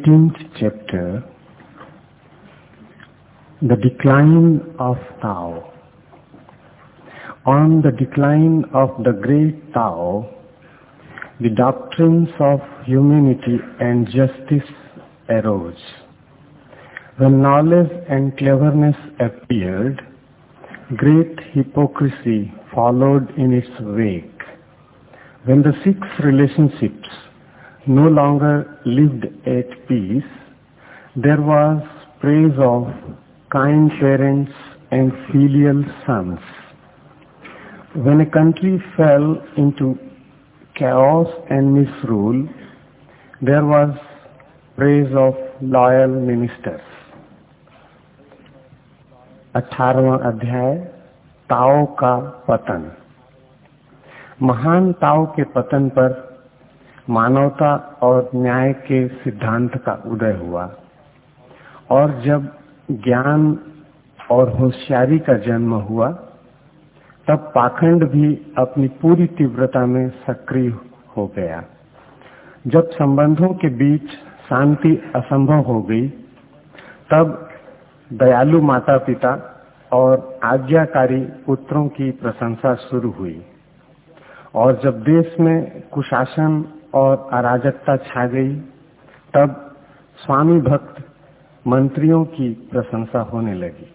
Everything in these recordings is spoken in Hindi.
18th chapter, The Decline of Tao. On the decline of the great Tao, the doctrines of humanity and justice arose. When knowledge and cleverness appeared, great hypocrisy followed in its wake. When the six relationships no longer lived at peace, there was praise of kind parents and filial sons. When a country fell into chaos and misrule, there was praise of loyal ministers. अठारवा अध्याय ताओ का पतन महान ताओ के पतन पर मानवता और न्याय के सिद्धांत का उदय हुआ। और जब ज्ञान और होशियारी का जन्म हुआ, तब पाखंड भी अपनी पूरी तीव्रता में सक्रिय हो गया। जब संबंधों के बीच शांति असंभव हो गई, तब दयालु माता पिता और आज्ञाकारी पुत्रों की प्रशंसा शुरू हुई। और जब देश में कुशासन और अराजकता छा गई। तब स्वामी भक्त मंत्रियों की प्रशंसा होने लगी।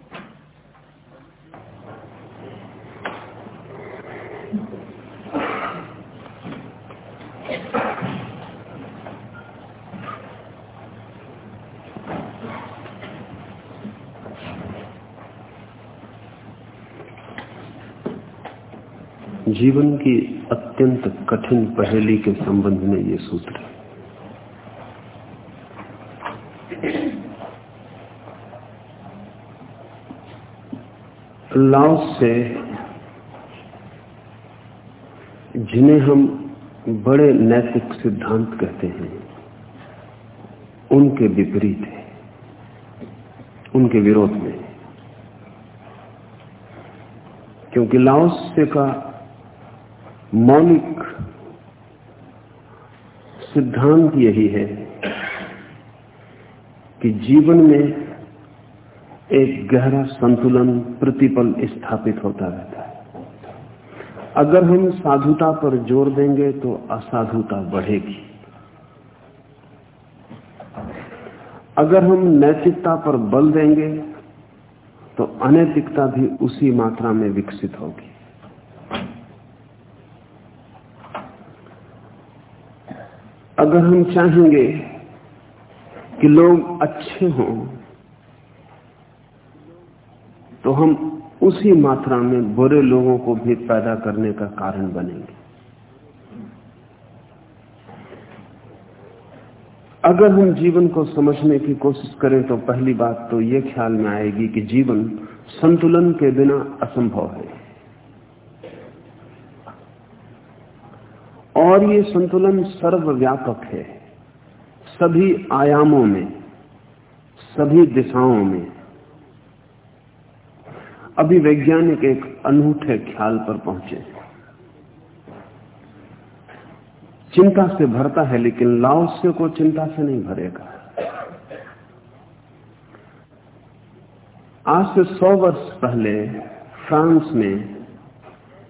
जीवन की अत्यंत कठिन पहेली के संबंध में ये सूत्र है। लाओस से जिन्हें हम बड़े नैतिक सिद्धांत कहते हैं, उनके विपरीत है, उनके विरोध में क्योंकि लाओस से का मौलिक सिद्धांत यही है कि जीवन में एक गहरा संतुलन, प्रतिपल स्थापित होता रहता है। अगर हम साधुता पर ज़ोर देंगे तो असाधुता बढ़ेगी। अगर हम नैतिकता पर बल देंगे तो अनैतिकता भी उसी मात्रा में विकसित होगी। अगर हम चाहेंगे कि लोग अच्छे हों तो हम उसी मात्रा में बुरे लोगों को भी पैदा करने का कारण बनेंगे। अगर हम जीवन को समझने की कोशिश करें तो पहली बात तो यह ख्याल में आएगी कि जीवन संतुलन के बिना असंभव है। और ये संतुलन सर्वव्यापक है। सभी आयामों में, सभी दिशाओं में। अभी वैज्ञानिक एक अनूठे ख्याल पर पहुँचे। चिंता से भरता है, लेकिन लाओस्य को चिंता से नहीं भरेगा। आज से सौ वर्ष पहले फ्रांस में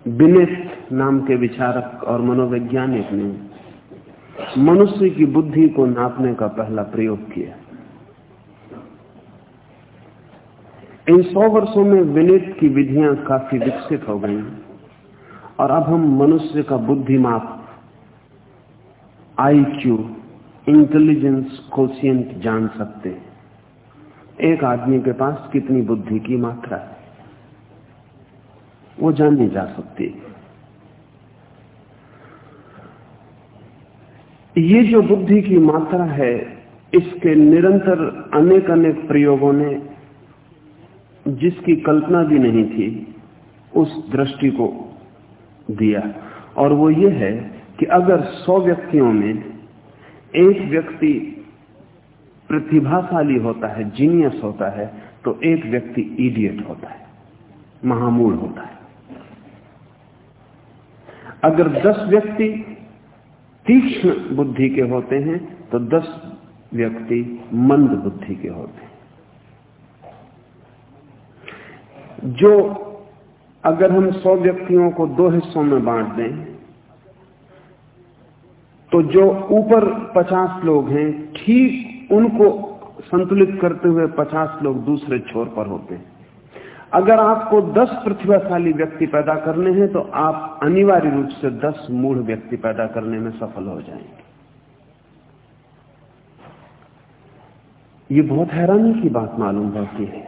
बिनेट नाम के विचारक और मनोवैज्ञानिक ने मनुष्य की बुद्धि को नापने का पहला प्रयोग किया। इन सौ वर्षों में विनित की विधियाँ काफ़ी विकसित हो गई और अब हम मनुष्य का बुद्धि माप आई क्यू इंटेलिजेंस कोशियंट जान सकते हैं। एक आदमी के पास कितनी बुद्धि की मात्रा है? वो जानी जा सकती। ये जो बुद्धि की मात्रा है, इसके निरंतर अनेक अनेक प्रयोगों ने जिसकी कल्पना भी नहीं थी, उस दृष्टि को दिया। और वो ये है कि अगर सौ व्यक्तियों में एक व्यक्ति प्रतिभाशाली होता है जीनियस होता है तो एक व्यक्ति इडियट होता है, महामूल होता है। अगर दस व्यक्ति तीक्ष्ण बुद्धि के होते हैं तो दस व्यक्ति मंद बुद्धि के होते हैं। जो अगर हम सौ व्यक्तियों को दो हिस्सों में बांट दें तो जो ऊपर पचास लोग हैं, ठीक उनको संतुलित करते हुए पचास लोग दूसरे छोर पर होते हैं। अगर आपको दस प्रतिभाशाली व्यक्ति पैदा करने हैं तो आप अनिवार्य रूप से दस मूढ़ व्यक्ति पैदा करने में सफल हो जाएँगे। ये बहुत हैरानी की बात मालूम होती है।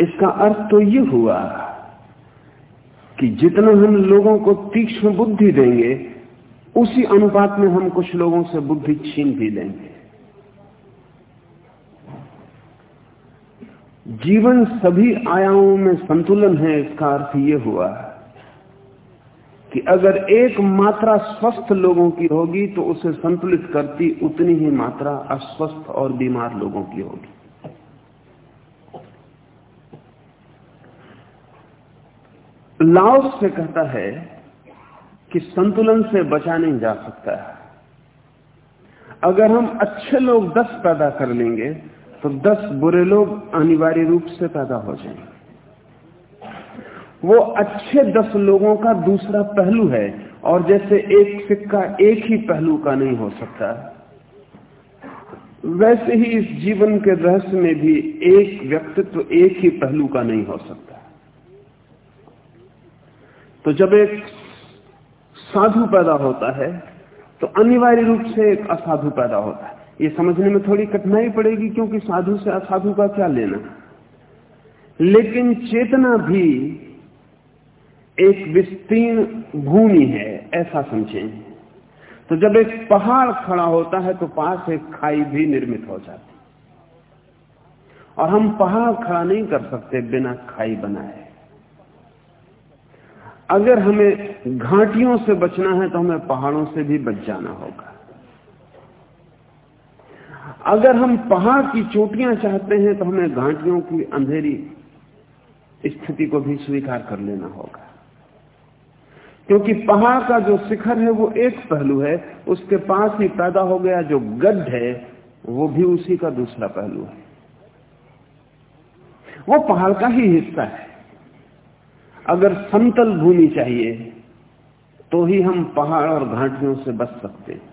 इसका अर्थ तो ये हुआ कि जितना हम लोगों को तीक्ष्ण बुद्धि देंगे, उसी अनुपात में हम कुछ लोगों से बुद्धि छीन भी लेंगे। जीवन सभी आयामों में संतुलन है, इसका अर्थ यह हुआ कि अगर एक मात्रा स्वस्थ लोगों की होगी तो उसे संतुलित करती उतनी ही मात्रा अस्वस्थ और बीमार लोगों की होगी। लाओस से कहता है कि संतुलन से बचा नहीं जा सकता। है अगर हम अच्छे लोग दस पैदा कर लेंगे तो दस बुरे लोग अनिवार्य रूप से पैदा हो जाएँगे वो अच्छे दस लोगों का दूसरा पहलू है, और जैसे एक सिक्का एक ही पहलू का नहीं हो सकता। वैसे ही इस जीवन के रहस्य में भी एक व्यक्तित्व एक ही पहलू का नहीं हो सकता। तो जब एक साधु पैदा होता है तो अनिवार्य रूप से एक असाधु पैदा होता है। ये समझने में थोड़ी कठिनाई पड़ेगी क्योंकि साधु से असाधु का क्या लेना? लेकिन चेतना भी एक विस्तीर्ण भूमि है, ऐसा समझें। तो जब एक पहाड़ खड़ा होता है तो पास एक खाई भी निर्मित हो जाती। और हम पहाड़ खड़ा नहीं कर सकते बिना खाई बनाए। अगर हमें घाटियों से बचना है तो हमें पहाड़ों से भी बच जाना होगा। अगर हम पहाड़ की चोटियाँ चाहते हैं तो हमें घाटियों की अंधेरी स्थिति को भी स्वीकार कर लेना होगा। क्योंकि पहाड़ का जो शिखर है, वो एक पहलू है, उसके पास ही पैदा हो गया जो गड्ढ है, वो भी उसी का दूसरा पहलू है। वो पहाड़ का ही हिस्सा है। अगर समतल भूमि चाहिए तो ही हम पहाड़ और घाटियों से बच सकते हैं।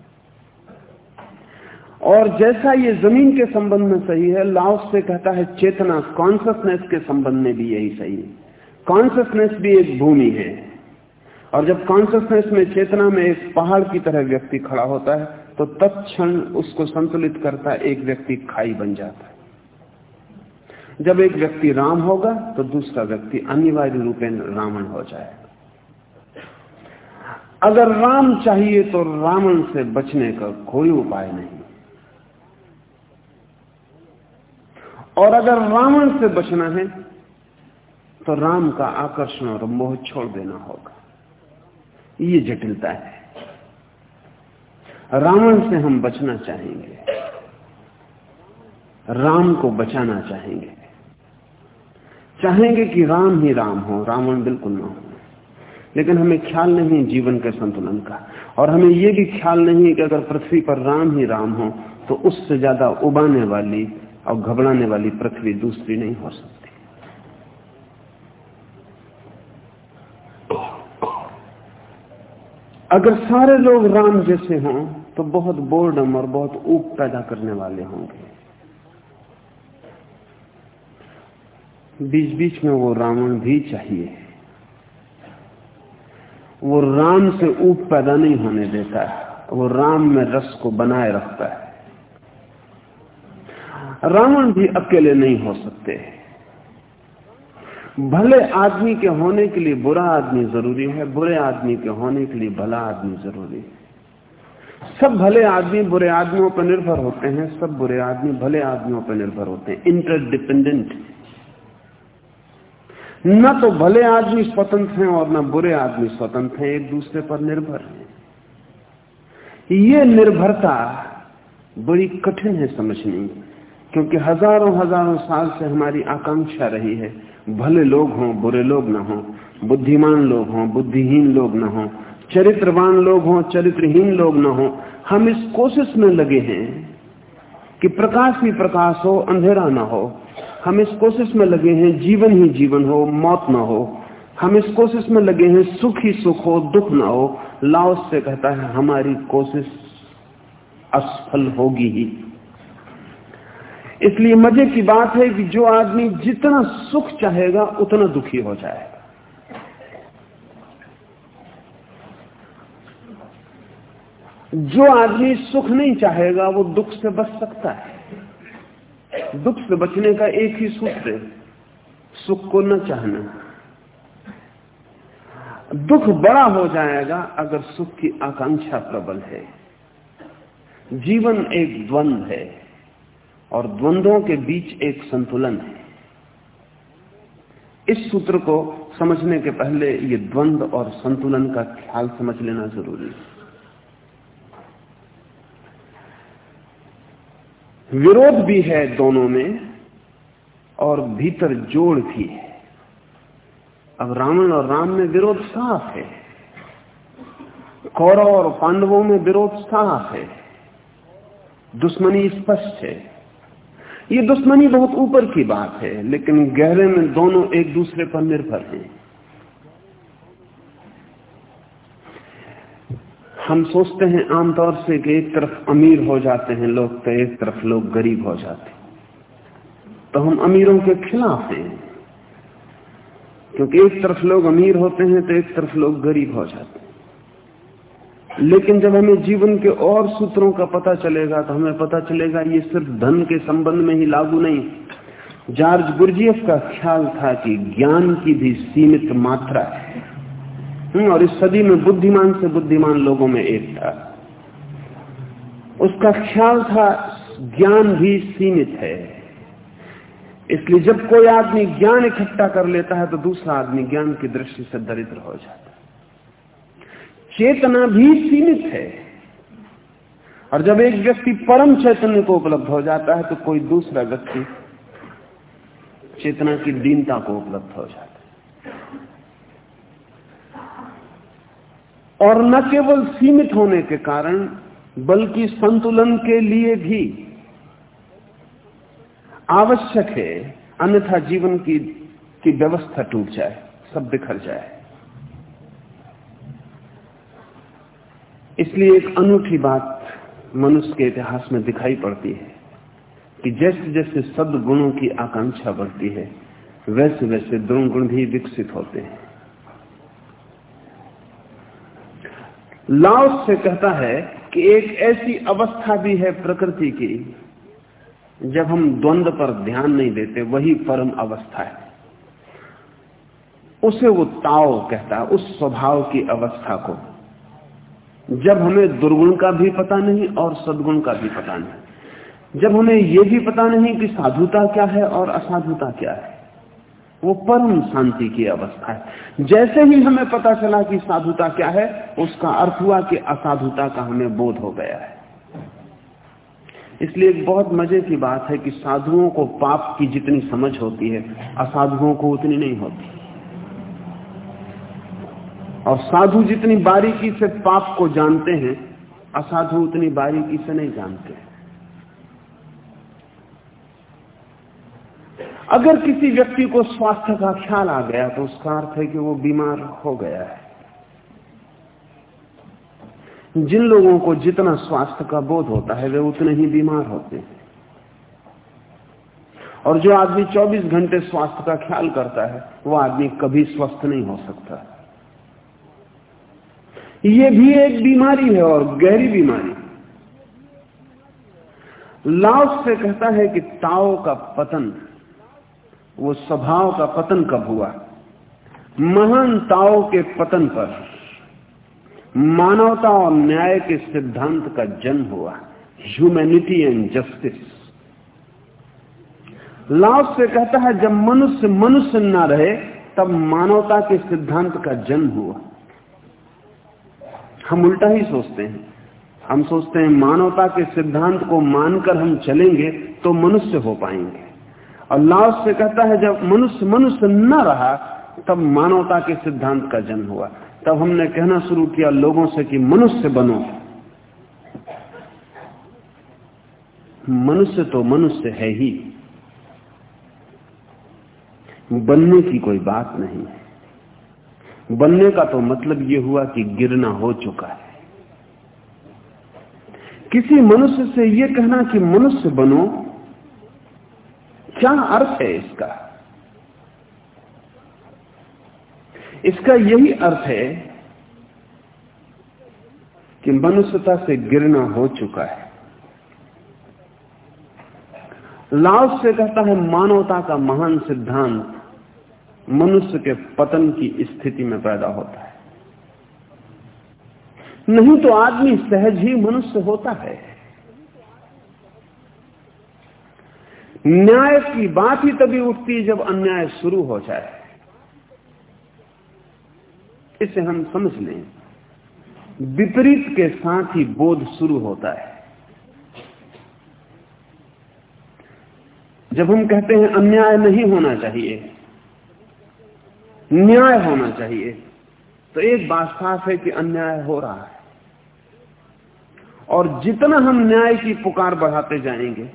और जैसा ये ज़मीन के संबंध में सही है लाओस से कहता है चेतना कॉन्सियसनेस के संबंध में भी यही सही है। कॉन्सियसनेस भी एक भूमि है। और जब कॉन्सियसनेस में चेतना में एक पहाड़ की तरह व्यक्ति खड़ा होता है तो तत्क्षण उसको संतुलित करता एक व्यक्ति खाई बन जाता है। जब एक व्यक्ति राम होगा तो दूसरा व्यक्ति अनिवार्य रूप रावण हो जाएगा। अगर राम चाहिए तो रावण से बचने का कोई उपाय नहीं। और अगर रावण से बचना है तो राम का आकर्षण और मोह छोड़ देना होगा। ये जटिलता है। रावण से हम बचना चाहेंगे। राम को बचाना चाहेंगे। चाहेंगे कि राम ही राम हो, रावण बिल्कुल ना हो। लेकिन हमें ख्याल नहीं जीवन के संतुलन का। और हमें यह भी ख्याल नहीं कि अगर पृथ्वी पर राम ही राम हो तो उससे ज़्यादा उबाने वाली और घबराने वाली पृथ्वी दूसरी नहीं हो सकती। अगर सारे लोग राम जैसे हों तो बहुत बोर्डम और बहुत ऊप पैदा करने वाले होंगे। बीच बीच में वो रावण भी चाहिए। वो राम से ऊप पैदा नहीं होने देता है। वो राम में रस को बनाए रखता है। रावण भी अकेले नहीं हो सकते। भले आदमी के होने के लिए बुरा आदमी ज़रूरी है, बुरे आदमी के होने के लिए भला आदमी ज़रूरी है। सब भले आदमी बुरे आदमियों पर निर्भर होते हैं, सब बुरे आदमी भले आदमियों पर निर्भर होते हैं इंटरडिपेंडेंट न तो भले आदमी स्वतंत्र हैं और न बुरे आदमी स्वतंत्र हैं, एक दूसरे पर निर्भर हैं। ये निर्भरता बड़ी कठिन है समझनी क्योंकि हज़ारों हज़ारों साल से हमारी आकांक्षा रही है। भले लोग हों, बुरे लोग ना हों, बुद्धिमान लोग हों, बुद्धिहीन लोग ना हों, चरित्रवान लोग हों, चरित्रहीन लोग ना हों, हम इस कोशिश में लगे हैं कि प्रकाश ही प्रकाश हो, अंधेरा ना हो। हम इस कोशिश में लगे हैं, जीवन ही जीवन हो, मौत ना हो। हम इस कोशिश में लगे हैं, सुख ही सुख हो, दुख ना हो। लाओस से कहता है, हमारी कोशिश असफल होगी ही। इसलिए मज़े की बात है कि जो आदमी जितना सुख चाहेगा, उतना दुखी हो जाएगा। जो आदमी सुख नहीं चाहेगा, वो दुख से बच सकता है। दुख से बचने का एक ही सूत्र है, सुख को न चाहना। दुख बड़ा हो जाएगा अगर सुख की आकांक्षा प्रबल है। जीवन एक द्वंद है। और द्वंद्वों के बीच एक संतुलन है। इस सूत्र को समझने के पहले ये द्वंद्व और संतुलन का ख्याल समझ लेना ज़रूरी है। विरोध भी है दोनों में और भीतर जोड़ भी है। अब रावण और राम में विरोध साफ़ है। कौरव और पांडवों में विरोध साफ़ है। दुश्मनी स्पष्ट है। ये दुश्मनी बहुत ऊपर की बात है, लेकिन गहरे में दोनों एक दूसरे पर निर्भर हैं। हम सोचते हैं आमतौर से कि एक तरफ़ अमीर हो जाते हैं लोग तो एक तरफ़ लोग गरीब हो जाते हैं। तो हम अमीरों के खिलाफ हैं, क्योंकि एक तरफ़ लोग अमीर होते हैं तो एक तरफ़ लोग गरीब हो जाते हैं। लेकिन जब हमें जीवन के और सूत्रों का पता चलेगा तो हमें पता चलेगा ये सिर्फ़ धन के संबंध में ही लागू नहीं। जॉर्ज गुरजीएफ का ख्याल था कि ज्ञान की भी सीमित मात्रा है। हम्म, और इस सदी में बुद्धिमान से बुद्धिमान लोगों में एक था। उसका ख्याल था ज्ञान भी सीमित है। इसलिए जब कोई आदमी ज्ञान इकट्ठा कर लेता है तो दूसरा आदमी ज्ञान की दृष्टि से दरिद्र हो जाता है। चेतना भी सीमित है। और जब एक व्यक्ति परम चैतन्य को उपलब्ध हो जाता है तो कोई दूसरा व्यक्ति चेतना की दीनता को उपलब्ध हो जाता है। और न केवल सीमित होने के कारण, बल्कि संतुलन के लिए भी आवश्यक है, अन्यथा जीवन की की व्यवस्था टूट जाए, सब बिखर जाए। इसलिए एक अनूठी बात मनुष्य के इतिहास में दिखाई पड़ती है कि जैसे जैसे सदगुणों की आकांक्षा बढ़ती है वैसे वैसे दुर्गुण भी विकसित होते हैं। लाओस से कहता है कि एक ऐसी अवस्था भी है प्रकृति की, जब हम द्वंद पर ध्यान नहीं देते, वही परम अवस्था है। उसे वो ताओ कहता है, उस स्वभाव की अवस्था को। जब हमें दुर्गुण का भी पता नहीं और सदगुण का भी पता नहीं। जब हमें यह भी पता नहीं कि साधुता क्या है और असाधुता क्या है, वो परम शांति की अवस्था है। जैसे ही हमें पता चला कि साधुता क्या है, उसका अर्थ हुआ कि असाधुता का हमें बोध हो गया है। इसलिए एक बहुत मज़े की बात है कि साधुओं को पाप की जितनी समझ होती है, असाधुओं को उतनी नहीं होती। और साधु जितनी बारीकी से पाप को जानते हैं, असाधु उतनी बारीकी से नहीं जानते। अगर किसी व्यक्ति को स्वास्थ्य का ख्याल आ गया तो उसका अर्थ है कि वो बीमार हो गया है। जिन लोगों को जितना स्वास्थ्य का बोध होता है, वे उतने ही बीमार होते हैं। और जो आदमी 24 घंटे स्वास्थ्य का ख्याल करता है, वो आदमी कभी स्वस्थ नहीं हो सकता। ये भी एक बीमारी है और गहरी बीमारी। लाओस से कहता है कि ताओ का पतन, वो स्वभाव का पतन कब हुआ? महान ताओ के पतन पर। मानवता और न्याय के सिद्धांत का जन्म हुआ। ह्यूमैनिटी एंड जस्टिस लाओस से कहता है, जब मनुष्य मनुष्य न रहे, तब मानवता के सिद्धांत का जन्म हुआ। हम उल्टा ही सोचते हैं। हम सोचते हैं, मानवता के सिद्धांत को मानकर हम चलेंगे तो मनुष्य हो पाएँगे। और लाओस से कहता है, जब मनुष्य मनुष्य न रहा, तब मानवता के सिद्धांत का जन्म हुआ। तब हमने कहना शुरू किया लोगों से कि मनुष्य बनो। मनुष्य तो मनुष्य है ही। बनने की कोई बात नहीं बनने का तो मतलब यह हुआ कि गिरना हो चुका है। किसी मनुष्य से यह कहना कि मनुष्य बनो, क्या अर्थ है इसका? इसका यही अर्थ है कि मनुष्यता से गिरना हो चुका है। लाओस से कहता है मानवता का महान सिद्धांत मनुष्य के पतन की स्थिति में पैदा होता है। नहीं तो आदमी सहज ही मनुष्य होता है। न्याय की बात ही तभी उठती है जब अन्याय शुरू हो जाए। इसे हम समझ लें। विपरीत के साथ ही बोध शुरू होता है। जब हम कहते हैं अन्याय नहीं होना चाहिए न्याय होना चाहिए। तो एक बात साफ़ है कि अन्याय हो रहा है। और जितना हम न्याय की पुकार बढ़ाते जाएँगे,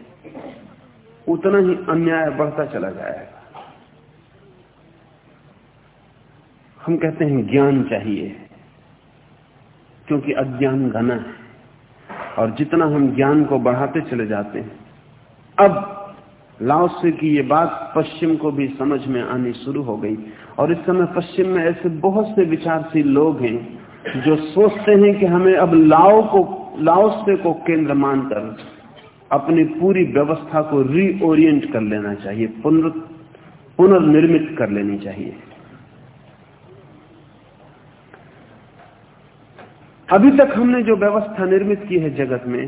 उतना ही अन्याय बढ़ता चला जाएगा। हम कहते हैं ज्ञान चाहिए, क्योंकि अज्ञान घना है। और जितना हम ज्ञान को बढ़ाते चले जाते हैं, अब लाओसे की ये बात पश्चिम को भी समझ में आनी शुरू हो गई। और इस समय पश्चिम में ऐसे बहुत से विचारशील लोग हैं जो सोचते हैं कि हमें अब लाओ को, लाओसे को केंद्र मानकर अपनी पूरी व्यवस्था को रीओरिएंट कर लेना चाहिए पुनर्निर्मित कर लेनी चाहिए। अभी तक हमने जो व्यवस्था निर्मित की है जगत में,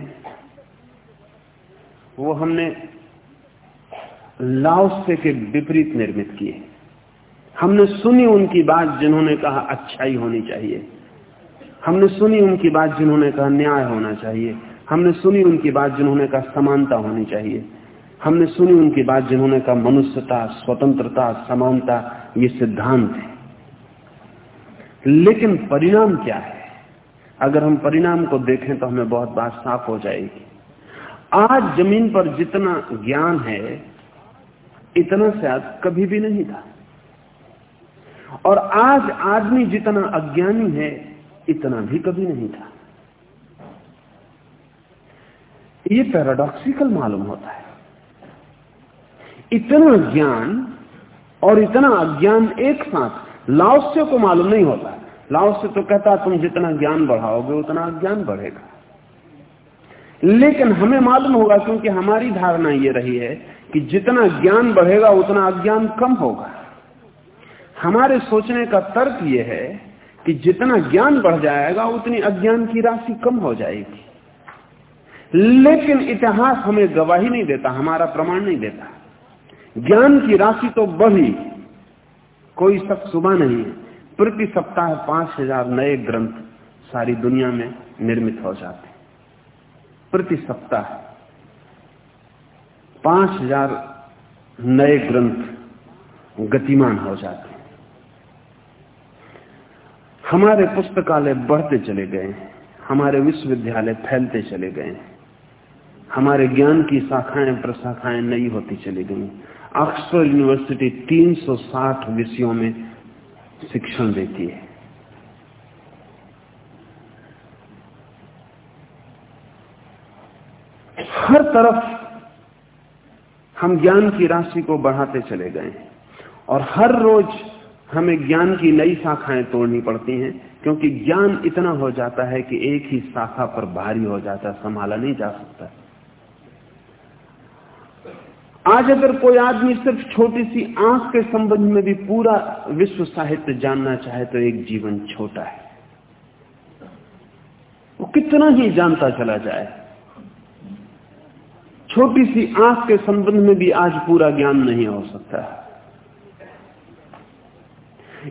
वो हमने लाओसे के विपरीत निर्मित किए हमने सुनी उनकी बात जिन्होंने कहा अच्छाई होनी चाहिए। हमने सुनी उनकी बात जिन्होंने कहा न्याय होना चाहिए। हमने सुनी उनकी बात जिन्होंने कहा समानता होनी चाहिए। हमने सुनी उनकी बात जिन्होंने कहा मनुष्यता, स्वतंत्रता, समानता, ये सिद्धांत है। लेकिन परिणाम क्या है? अगर हम परिणाम को देखें तो हमें बहुत बात साफ़ हो जाएगी। आज ज़मीन पर जितना ज्ञान है, इतना शायद कभी भी नहीं था। और आज आदमी जितना अज्ञानी है, इतना भी कभी नहीं था। ये पैराडॉक्सिकल मालूम होता है। इतना ज्ञान और इतना अज्ञान एक साथ, लाओस्य को मालूम नहीं होता। लाओस्य तो कहता, तुम जितना ज्ञान बढ़ाओगे, उतना अज्ञान बढ़ेगा। लेकिन हमें मालूम होगा, क्योंकि हमारी धारणा ये रही है कि जितना ज्ञान बढ़ेगा, उतना अज्ञान कम होगा। हमारे सोचने का तर्क यह है कि जितना ज्ञान बढ़ जाएगा, उतनी अज्ञान की राशि कम हो जाएगी। लेकिन इतिहास हमें गवाही नहीं देता, हमारा प्रमाण नहीं देता। ज्ञान की राशि तो बढ़ी, कोई सब सुबह नहीं है प्रति सप्ताह पाँच हज़ार नए ग्रंथ सारी दुनिया में निर्मित हो जाते। प्रति सप्ताह पाँच हज़ार नए ग्रंथ गतिमान हो जाते। हमारे पुस्तकालय बढ़ते चले गए, हमारे विश्वविद्यालय फैलते चले गए, हमारे ज्ञान की शाखाएँ, प्रशाखाएँ नई होती चली गई। ऑक्सफोर्ड यूनिवर्सिटी 360 विषयों में शिक्षण देती है। हर तरफ़ हम ज्ञान की राशि को बढ़ाते चले गए और हर रोज हमें ज्ञान की नई शाखाएँ तोड़नी पड़ती हैं, क्योंकि ज्ञान इतना हो जाता है कि एक ही शाखा पर भारी हो जाता है संभाला नहीं जा सकता। आज अगर कोई आदमी सिर्फ़ छोटी सी आँख के संबंध में भी पूरा विश्व साहित्य जानना चाहे तो एक जीवन छोटा है। वो कितना ही जानता चला जाए। छोटी सी आँख के संबंध में भी आज पूरा ज्ञान नहीं हो सकता।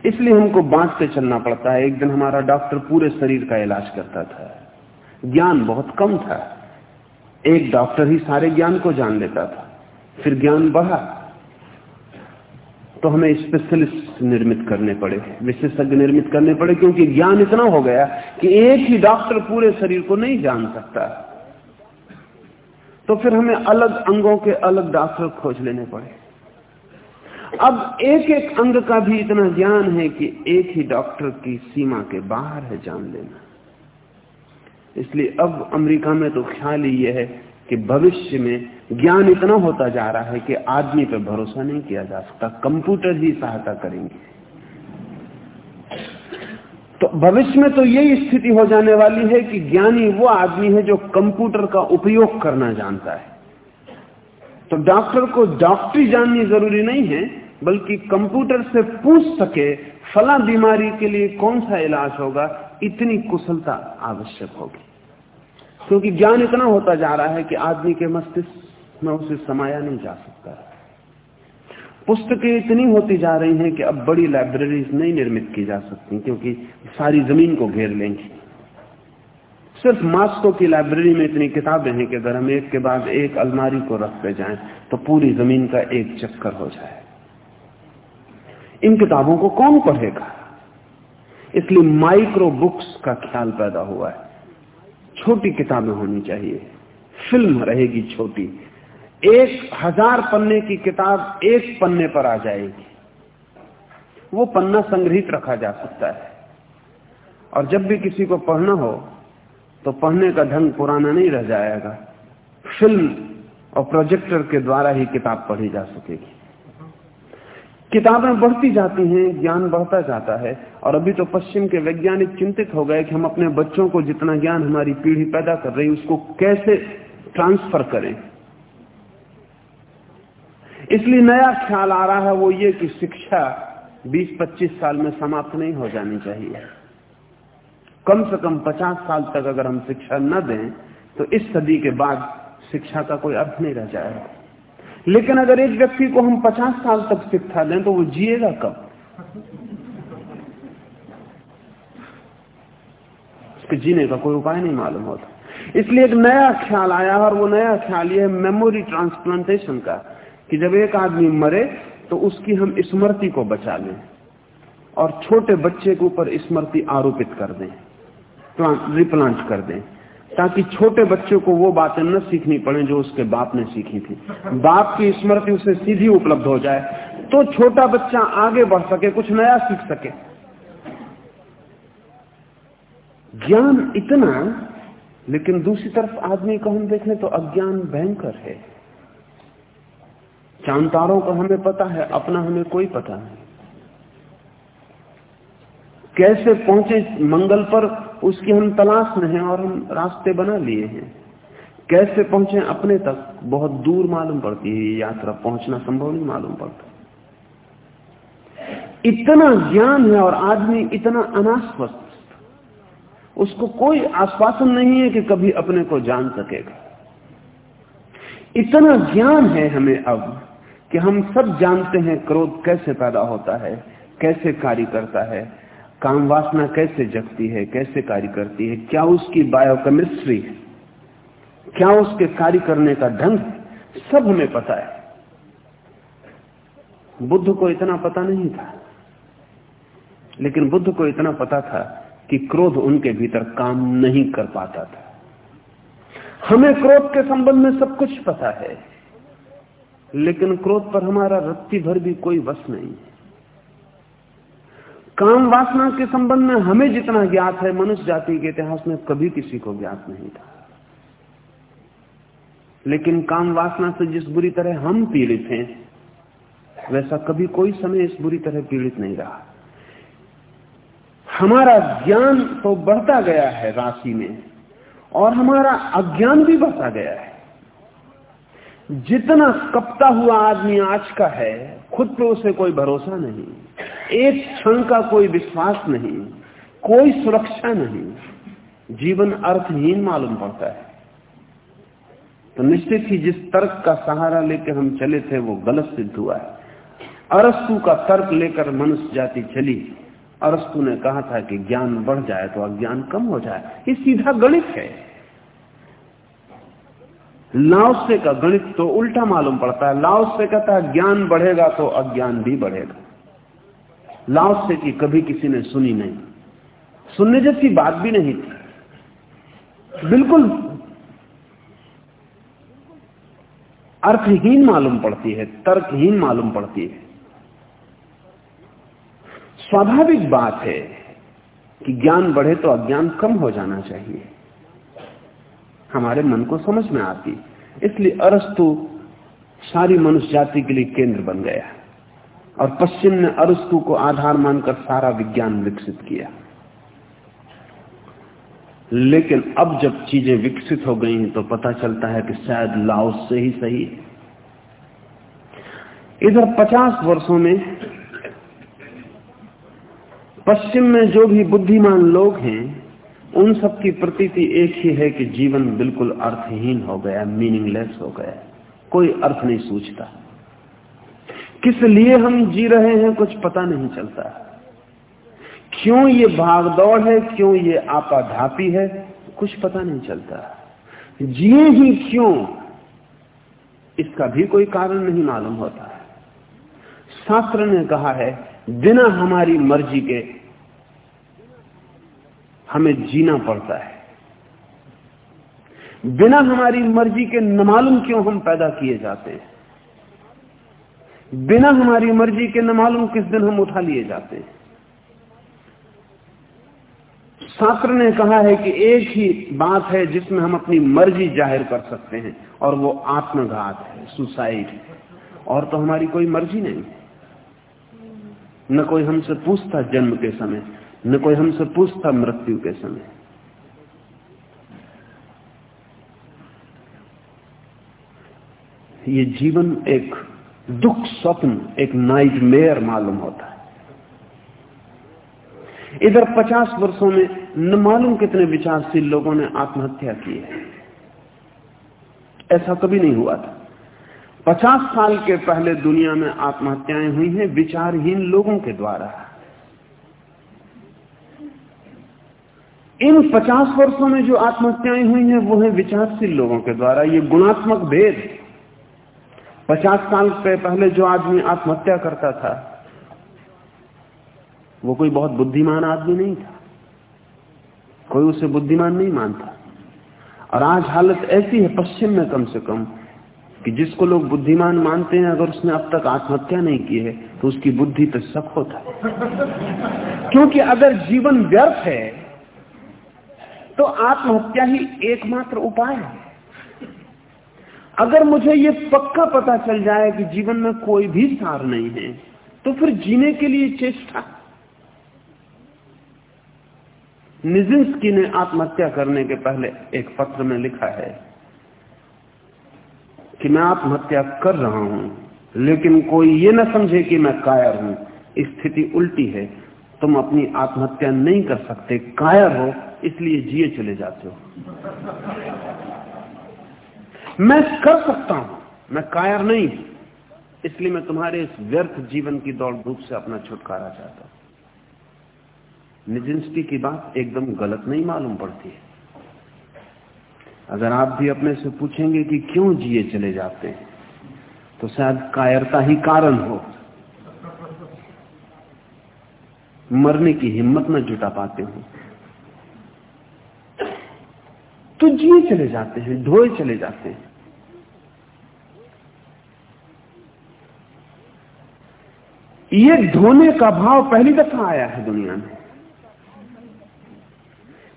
इसलिए हमको बांटते चलना पड़ता है। एक दिन हमारा डॉक्टर पूरे शरीर का इलाज करता था। ज्ञान बहुत कम था। एक डॉक्टर ही सारे ज्ञान को जान लेता था। फिर ज्ञान बढ़ा। तो हमें स्पेशलिस्ट निर्मित करने पड़े। विशेषज्ञ निर्मित करने पड़े क्योंकि ज्ञान इतना हो गया कि एक ही डॉक्टर पूरे शरीर को नहीं जान सकता। तो फिर हमें अलग अंगों के अलग डॉक्टर खोज लेने पड़े। अब एक एक अंग का भी इतना ज्ञान है कि एक ही डॉक्टर की सीमा के बाहर है जान लेना। इसलिए अब अमेरिका में तो ख्याल ही यह है कि भविष्य में ज्ञान इतना होता जा रहा है कि आदमी पर भरोसा नहीं किया जा सकता, कंप्यूटर ही सहायता करेंगे। तो भविष्य में तो यही स्थिति हो जाने वाली है कि ज्ञानी वो आदमी है जो कंप्यूटर का उपयोग करना जानता है। तो डॉक्टर को डॉक्टरी जाननी ज़रूरी नहीं है, बल्कि कंप्यूटर से पूछ सके, फला बीमारी के लिए कौन सा इलाज होगा, इतनी कुशलता आवश्यक होगी। क्योंकि ज्ञान इतना होता जा रहा है कि आदमी के मस्तिष्क में उसे समाया नहीं जा सकता पुस्तकें इतनी होती जा रही हैं कि अब बड़ी लाइब्रेरीज नहीं निर्मित की जा सकती, क्योंकि सारी ज़मीन को घेर लेंगी। सिर्फ़ मास्को की लाइब्रेरी में इतनी किताबें हैं कि अगर हम एक के बाद एक अलमारी को रखते जाएँ तो पूरी ज़मीन का एक चक्कर हो जाए। इन किताबों को कौन पढ़ेगा? इसलिए माइक्रो बुक्स का ख्याल पैदा हुआ है। छोटी किताबें होनी चाहिए। फ़िल्म रहेगी छोटी। एक हज़ार पन्ने की किताब एक पन्ने पर आ जाएगी। वो पन्ना संग्रहित रखा जा सकता है। और जब भी किसी को पढ़ना हो तो पढ़ने का ढंग पुराना नहीं रह जाएगा। फ़िल्म और प्रोजेक्टर के द्वारा ही किताब पढ़ी जा सकेगी। किताबें बढ़ती जाती हैं, ज्ञान बढ़ता जाता है, और अभी तो पश्चिम के वैज्ञानिक चिंतित हो गए कि हम अपने बच्चों को जितना ज्ञान हमारी पीढ़ी पैदा कर रही उसको कैसे ट्रांसफ़र करें। इसलिए नया ख्याल आ रहा है वो ये कि शिक्षा 20-25 साल में समाप्त नहीं हो जानी चाहिए। कम से कम 50 साल तक अगर हम शिक्षा न दें तो इस सदी के बाद शिक्षा का कोई अर्थ नहीं रह जाएगा। लेकिन अगर एक व्यक्ति को हम 50 साल तक शिक्षा दें तो वो जिएगा कब? उसके जीने का कोई उपाय नहीं मालूम होता। इसलिए एक नया ख्याल आया और वो नया ख्याल यह मेमोरी ट्रांसप्लांटेशन का, कि जब एक आदमी मरे तो उसकी हम स्मृति को बचा लें और छोटे बच्चे के ऊपर स्मृति आरोपित कर दें। रिप्लांट कर दें, ताकि छोटे बच्चों को वो बातें न सीखनी पड़े जो उसके बाप ने सीखी थी। बाप की स्मृति उसे सीधी उपलब्ध हो जाए तो छोटा बच्चा आगे बढ़ सके, कुछ नया सीख सके। ज्ञान इतना, लेकिन दूसरी तरफ़ आदमी को हम देखें तो अज्ञान भयंकर है। चांतारों का हमें पता है, अपना हमें कोई पता नहीं। कैसे पहुँचे मंगल पर उसकी हम तलाश में हैं और हम रास्ते बना लिए हैं। कैसे पहुँचे अपने तक, बहुत दूर मालूम पड़ती है यात्रा पहुँचना संभव नहीं मालूम पड़ता। इतना ज्ञान है और आदमी इतना अनास्वस्थ उसको कोई आश्वासन नहीं है कि कभी अपने को जान सकेगा। इतना ज्ञान है हमें अब कि हम सब जानते हैं क्रोध कैसे पैदा होता है, कैसे कार्य करता है काम वासना कैसे जगती है, कैसे कार्य करती है, क्या उसकी बायोकेमिस्ट्री है, क्या उसके कार्य करने का ढंग है, सब हमें पता है। बुद्ध को इतना पता नहीं था, लेकिन बुद्ध को इतना पता था कि क्रोध उनके भीतर काम नहीं कर पाता था। हमें क्रोध के संबंध में सब कुछ पता है, लेकिन क्रोध पर हमारा रत्ती भर भी कोई वश नहीं है। काम वासना के संबंध में हमें जितना ज्ञात है, मनुष्य जाति के इतिहास में कभी किसी को ज्ञात नहीं था। लेकिन काम वासना से जिस बुरी तरह हम पीड़ित हैं, वैसा कभी कोई समय इस बुरी तरह पीड़ित नहीं रहा। हमारा ज्ञान तो बढ़ता गया है राशि में, और हमारा अज्ञान भी बढ़ता गया है। जितना कपता हुआ आदमी आज का है, खुद पे उसे कोई भरोसा नहीं। एक क्षण का कोई विश्वास नहीं, कोई सुरक्षा नहीं, जीवन अर्थहीन मालूम पड़ता है। तो निश्चित ही जिस तर्क का सहारा लेकर हम चले थे, वो गलत सिद्ध हुआ है। अरस्तु का तर्क लेकर मनुष्य जाति चली। अरस्तु ने कहा था कि ज्ञान बढ़ जाए तो अज्ञान कम हो जाए। ये सीधा गणित है। लाओसे का गणित तो उल्टा मालूम पड़ता है। लाओसे कहता है, ज्ञान बढ़ेगा तो अज्ञान भी बढ़ेगा। लाओसे की कभी किसी ने सुनी नहीं। सुनने जैसी बात भी नहीं थी। बिल्कुल अर्थहीन मालूम पड़ती है, तर्कहीन मालूम पड़ती है। स्वाभाविक बात है कि ज्ञान बढ़े तो अज्ञान कम हो जाना चाहिए। हमारे मन को समझ में आती। इसलिए अरस्तु सारी मनुष्य जाति के लिए केंद्र बन गया। और पश्चिम ने अरस्तु को आधार मानकर सारा विज्ञान विकसित किया। लेकिन अब जब चीज़ें विकसित हो गई हैं तो पता चलता है कि शायद लाओस से ही सही है। इधर 50 वर्षों में पश्चिम में जो भी बुद्धिमान लोग हैं, उन सब की प्रतीति एक ही है कि जीवन बिल्कुल अर्थहीन हो गया मीनिंगलेस हो गया। कोई अर्थ नहीं सूझता। किस लिए हम जी रहे हैं कुछ पता नहीं चलता। क्यों ये भागदौड़ है, क्यों ये आपाधापी है, कुछ पता नहीं चलता। जिए ही क्यों, इसका भी कोई कारण नहीं मालूम होता। है शास्त्र ने कहा है, बिना हमारी मर्ज़ी के हमें जीना पड़ता है। बिना हमारी मर्ज़ी के न मालूम क्यों हम पैदा किए जाते हैं। बिना हमारी मर्ज़ी के न मालूम किस दिन हम उठा लिए जाते हैं। शास्त्र ने कहा है कि एक ही बात है जिसमें हम अपनी मर्ज़ी ज़ाहिर कर सकते हैं, और वो आत्मघात है, सुसाइड और तो हमारी कोई मर्ज़ी नहीं। न कोई हमसे पूछता जन्म के समय, न कोई हमसे पूछता मृत्यु के समय। ये जीवन एक दुख स्वप्न एक नाइटमेयर मालूम होता है। इधर 50 वर्षों में न मालूम कितने विचारशील लोगों ने आत्महत्या की है। ऐसा कभी नहीं हुआ था। 50 साल के पहले दुनिया में आत्महत्याएँ हुई हैं विचारहीन लोगों के द्वारा। इन 50 वर्षों में जो आत्महत्याएँ हुई हैं, वो है विचारशील लोगों के द्वारा। ये गुणात्मक भेद। 50 साल पहले जो आदमी आत्महत्या करता था, वो कोई बहुत बुद्धिमान आदमी नहीं था। कोई उसे बुद्धिमान नहीं मानता। और आज हालत ऐसी है पश्चिम में कम से कम कि जिसको लोग बुद्धिमान मानते हैं, अगर उसने अब तक आत्महत्या नहीं की है तो उसकी बुद्धि पर शक होता है। क्योंकि अगर जीवन व्यर्थ है तो आत्महत्या ही एकमात्र उपाय है। अगर मुझे ये पक्का पता चल जाए कि जीवन में कोई भी सार नहीं है तो फिर जीने के लिए चेष्टा। निजिंस्की ने आत्महत्या करने के पहले एक पत्र में लिखा है कि मैं आत्महत्या कर रहा हूँ, लेकिन कोई ये ना समझे कि मैं कायर हूँ। स्थिति उल्टी है। तुम अपनी आत्महत्या नहीं कर सकते। कायर हो, इसलिए जिए चले जाते हो। मैं कर सकता हूँ। मैं कायर नहीं इसलिए मैं तुम्हारे इस व्यर्थ जीवन की दौड़ धूप से अपना छुटकारा चाहता हूँ। निजिंस्की की बात एकदम गलत नहीं मालूम पड़ती है। अगर आप भी अपने से पूछेंगे कि क्यों जिए चले जाते हैं तो शायद कायरता ही कारण हो। मरने की हिम्मत न जुटा पाते हो। तो जिए चले जाते हैं ढोए चले जाते हैं। ये ढोने का भाव पहली दफ़ा आया है दुनिया में।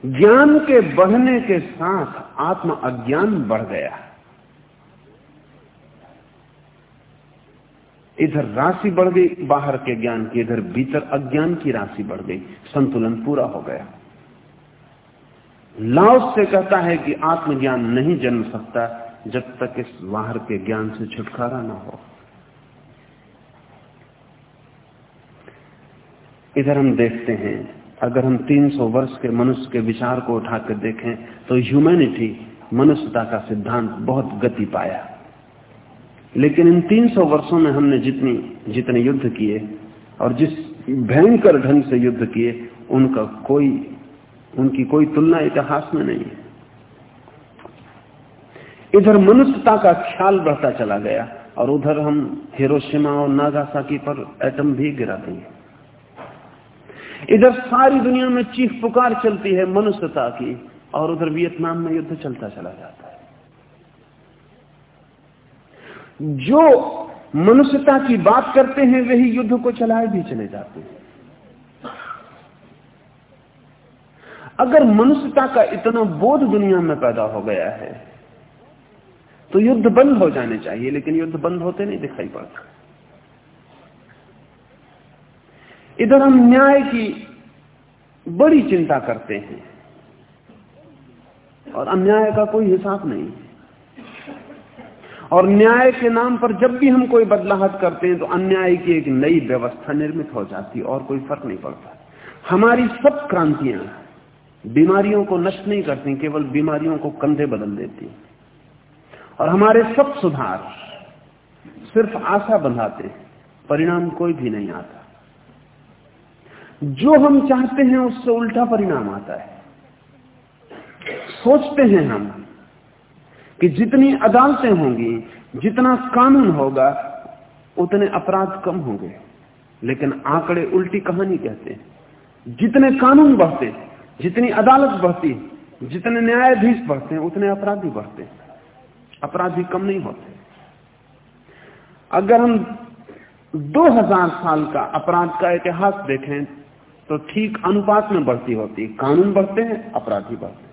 ज्ञान के बढ़ने के साथ आत्म अज्ञान बढ़ गया। इधर राशि बढ़ गई, बाहर के ज्ञान की, इधर भीतर अज्ञान की राशि बढ़ गई, संतुलन पूरा हो गया। लाओस से कहता है कि आत्मज्ञान नहीं जन्म सकता जब तक इस बाहर के ज्ञान से छुटकारा ना हो। इधर हम देखते हैं, अगर हम 300 वर्ष के मनुष्य के विचार को उठाकर देखें तो ह्यूमैनिटी मनुष्यता का सिद्धांत बहुत गति पाया। लेकिन इन 300 वर्षों में हमने जितनी, जितने युद्ध किए, और जिस भयंकर ढंग से युद्ध किए, उनका कोई, उनकी कोई तुलना इतिहास में नहीं है। इधर मनुष्यता का ख्याल बढ़ता चला गया, और उधर हम हिरोशिमा और नागासाकी पर एटम भी गिरा देंगे। इधर सारी दुनिया में चीख पुकार चलती है मनुष्यता की, और उधर वियतनाम में युद्ध चलता चला जाता है। जो मनुष्यता की बात करते हैं, वही युद्ध को चलाए भी चले जाते हैं। अगर मनुष्यता का इतना बोध दुनिया में पैदा हो गया है तो युद्ध बंद हो जाने चाहिए, लेकिन युद्ध बंद होते नहीं दिखाई पड़ता। इधर हम न्याय की बड़ी चिंता करते हैं। और अन्याय का कोई हिसाब नहीं। और न्याय के नाम पर जब भी हम कोई बदलाहट करते हैं तो अन्याय की एक नई व्यवस्था निर्मित हो जाती और कोई फ़र्क नहीं पड़ता। हमारी सब क्रांतियाँ बीमारियों को नष्ट नहीं करती, केवल बीमारियों को कंधे बदल देती और हमारे सब सुधार सिर्फ़ आशा बंधाते परिणाम कोई भी नहीं आता। जो हम चाहते हैं उससे उल्टा परिणाम आता है। सोचते हैं हम कि जितनी अदालतें होंगी, जितना कानून होगा, उतने अपराध कम होंगे। लेकिन आंकड़े उल्टी कहानी कहते हैं। जितने कानून बढ़ते, जितनी अदालत बढ़ती, जितने न्यायाधीश बढ़ते हैं उतने अपराधी बढ़ते। अपराधी कम नहीं होते। अगर हम 2000 साल का अपराध का इतिहास देखें तो ठीक अनुपात में बढ़ती होती है कानून बढ़ते हैं, अपराधी बढ़ते हैं।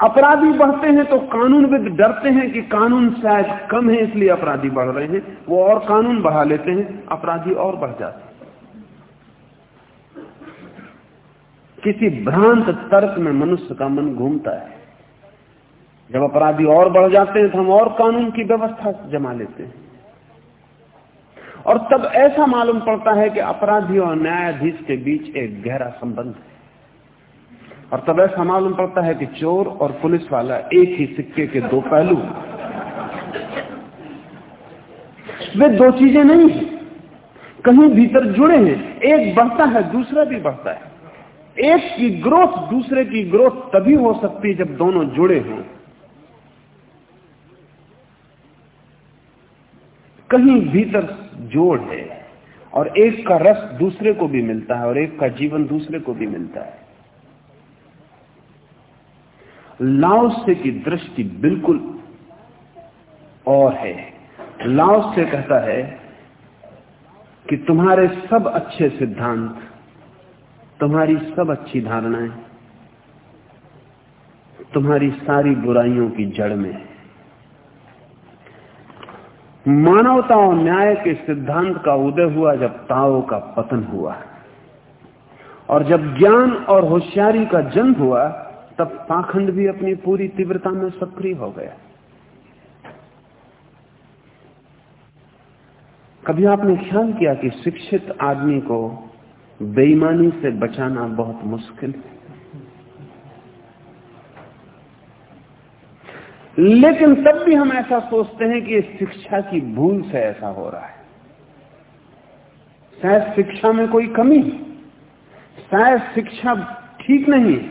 अपराधी बढ़ते हैं तो कानूनविद डरते हैं कि कानून शायद कम है, इसलिए अपराधी बढ़ रहे हैं। वो और कानून बढ़ा लेते हैं, अपराधी और बढ़ जाते हैं। किसी भ्रांत तर्क में मनुष्य का मन घूमता है। जब अपराधी और बढ़ जाते हैं तो हम और कानून की व्यवस्था जमा लेते हैं। और तब ऐसा मालूम पड़ता है कि अपराधी और न्यायाधीश के बीच एक गहरा संबंध है। और तब ऐसा मालूम पड़ता है कि चोर और पुलिस वाला एक ही सिक्के के दो पहलू वे दो चीज़ें नहीं है। कहीं भीतर जुड़े हैं। एक बढ़ता है, दूसरा भी बढ़ता है। एक की ग्रोथ, दूसरे की ग्रोथ तभी हो सकती है जब दोनों जुड़े हों। कहीं भीतर जोड़ है और एक का रस दूसरे को भी मिलता है और एक का जीवन दूसरे को भी मिलता है। लाओसे की दृष्टि बिल्कुल और है। लाओस से कहता है कि तुम्हारे सब अच्छे सिद्धांत, तुम्हारी सब अच्छी धारणाएँ, तुम्हारी सारी बुराइयों की जड़ में है। मानवता और न्याय के सिद्धांत का उदय हुआ जब ताओ का पतन हुआ। और जब ज्ञान और होशियारी का जन्म हुआ, तब पाखंड भी अपनी पूरी तीव्रता में सक्रिय हो गया। कभी आपने ख्याल किया कि शिक्षित आदमी को बेईमानी से बचाना बहुत मुश्किल है? लेकिन तब भी हम ऐसा सोचते हैं कि शिक्षा की भूल से ऐसा हो रहा है। शायद शिक्षा में कोई कमी शायद शिक्षा ठीक नहीं है।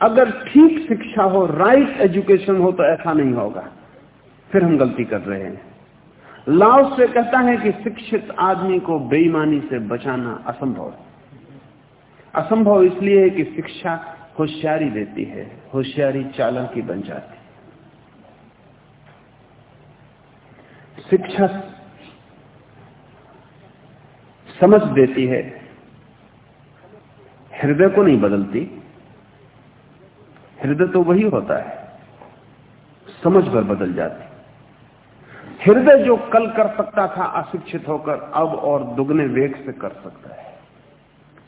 अगर ठीक शिक्षा हो राइट एजुकेशन हो तो ऐसा नहीं होगा। फिर हम गलती कर रहे हैं। लाओ से कहता है कि शिक्षित आदमी को बेईमानी से बचाना असंभव है। असंभव इसलिए है कि शिक्षा होशियारी देती है, होशियारी चालाकी बन जाती है। शिक्षा समझ देती है, हृदय को नहीं बदलती। हृदय तो वही होता है, समझ पर बदल जाती। हृदय जो कल कर सकता था, अशिक्षित होकर अब और दुगने वेग से कर सकता है।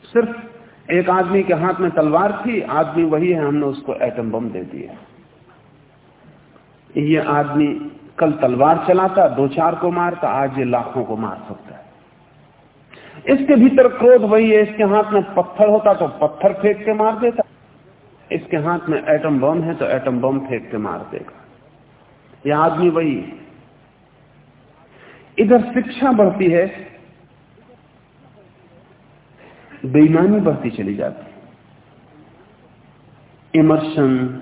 सिर्फ़ एक आदमी के हाथ में तलवार थी, आदमी वही है, हमने उसको एटम बम दे दिया। ये आदमी कल तलवार चलाता, दो चार को मारता, आज ये लाखों को मार सकता है। इसके भीतर क्रोध वही है, इसके हाथ में पत्थर होता तो पत्थर फेंक के मार देता। इसके हाथ में एटम बम है तो एटम बम फेंक के मार देगा। यह आदमी वही है। इधर शिक्षा बढ़ती है बेईमानी बढ़ती चली जाती इमर्शन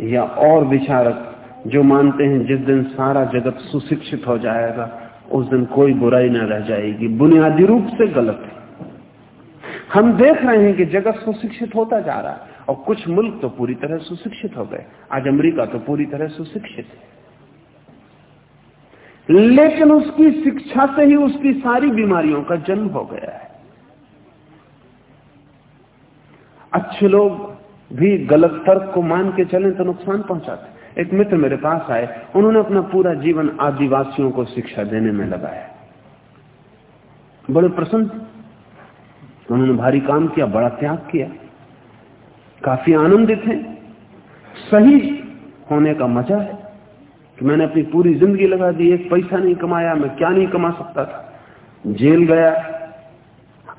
या और विचारक जो मानते हैं जिस दिन सारा जगत सुशिक्षित हो जाएगा, उस दिन कोई बुराई न रह जाएगी। बुनियादी रूप से गलत है। हम देख रहे हैं कि जगत सुशिक्षित होता जा रहा है और कुछ मुल्क तो पूरी तरह सुशिक्षित हो गए। आज अमेरिका तो पूरी तरह सुशिक्षित है। लेकिन उसकी शिक्षा से ही उसकी सारी बीमारियों का जन्म हो गया है। अच्छे लोग भी गलत तर्क को मान के चले तो नुकसान पहुंचाते एक मित्र मेरे पास आए, उन्होंने अपना पूरा जीवन आदिवासियों को शिक्षा देने में लगाया। बड़े प्रसन्न उन्होंने भारी काम किया, बड़ा त्याग किया। काफ़ी आनंदित हैं। सही होने का मज़ा है। कि मैंने अपनी पूरी ज़िंदगी लगा दी, एक पैसा नहीं कमाया, मैं क्या नहीं कमा सकता था? जेल गया।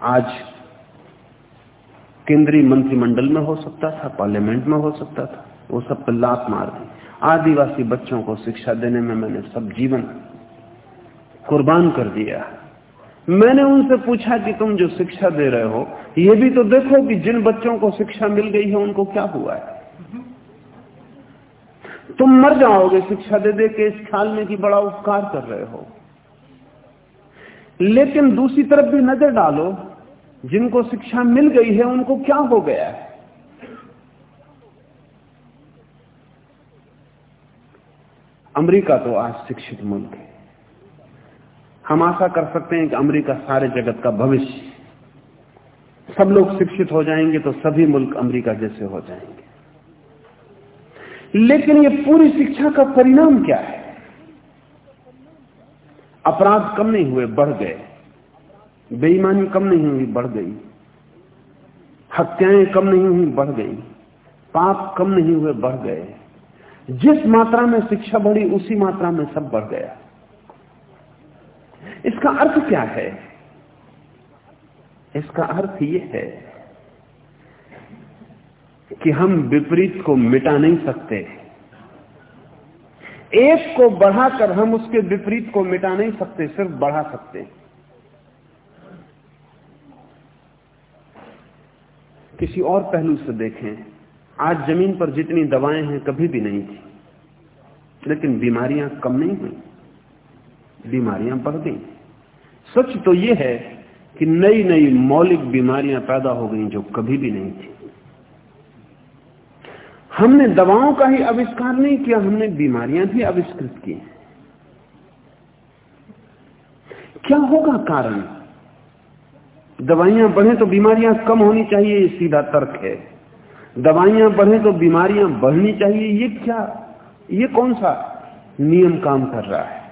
आज केंद्रीय मंत्रिमंडल में हो सकता था, पार्लियामेंट में हो सकता था, वो सब पर लात मार दी। आदिवासी बच्चों को शिक्षा देने में मैंने सब जीवन कुर्बान कर दिया। मैंने उनसे पूछा कि तुम जो शिक्षा दे रहे हो, ये भी तो देखो कि जिन बच्चों को शिक्षा मिल गई है, उनको क्या हुआ है? तुम मर जाओगे, शिक्षा दे दे के इस ख्याल में कि बड़ा उपकार कर रहे हो। लेकिन दूसरी तरफ़ भी नज़र डालो, जिनको शिक्षा मिल गई है, उनको क्या हो गया है? अमेरिका तो आज शिक्षित मुल्क है। हम आशा कर सकते हैं कि अमेरिका सारे जगत का भविष्य, सब लोग शिक्षित हो जाएँगे तो सभी मुल्क अमेरिका जैसे हो जाएँगे। लेकिन ये पूरी शिक्षा का परिणाम क्या है? अपराध कम नहीं हुए, बढ़ गए। बेईमानी कम नहीं हुई, बढ़ गई। हत्याएँ कम नहीं हुई, बढ़ गई। पाप कम नहीं हुए, बढ़ गए। जिस मात्रा में शिक्षा बढ़ी, उसी मात्रा में सब बढ़ गया। इसका अर्थ क्या है? इसका अर्थ यह है कि हम विपरीत को मिटा नहीं सकते। एक को बढ़ाकर हम उसके विपरीत को मिटा नहीं सकते, सिर्फ़ बढ़ा सकते। किसी और पहलू से देखें, आज ज़मीन पर जितनी दवाएँ हैं, कभी भी नहीं थी। लेकिन बीमारियाँ कम नहीं हुई। बीमारियाँ बढ़ गई। सच तो यह है कि नई नई मौलिक बीमारियाँ पैदा हो गई जो कभी भी नहीं थी। हमने दवाओं का ही आविष्कार नहीं किया, हमने बीमारियाँ भी आविष्कृत की क्या होगा कारण? दवाइयाँ बढ़े तो बीमारियाँ कम होनी चाहिए, ये सीधा तर्क है। दवाइयाँ बढ़े तो बीमारियाँ बढ़नी चाहिए, ये क्या, ये कौन सा नियम काम कर रहा है?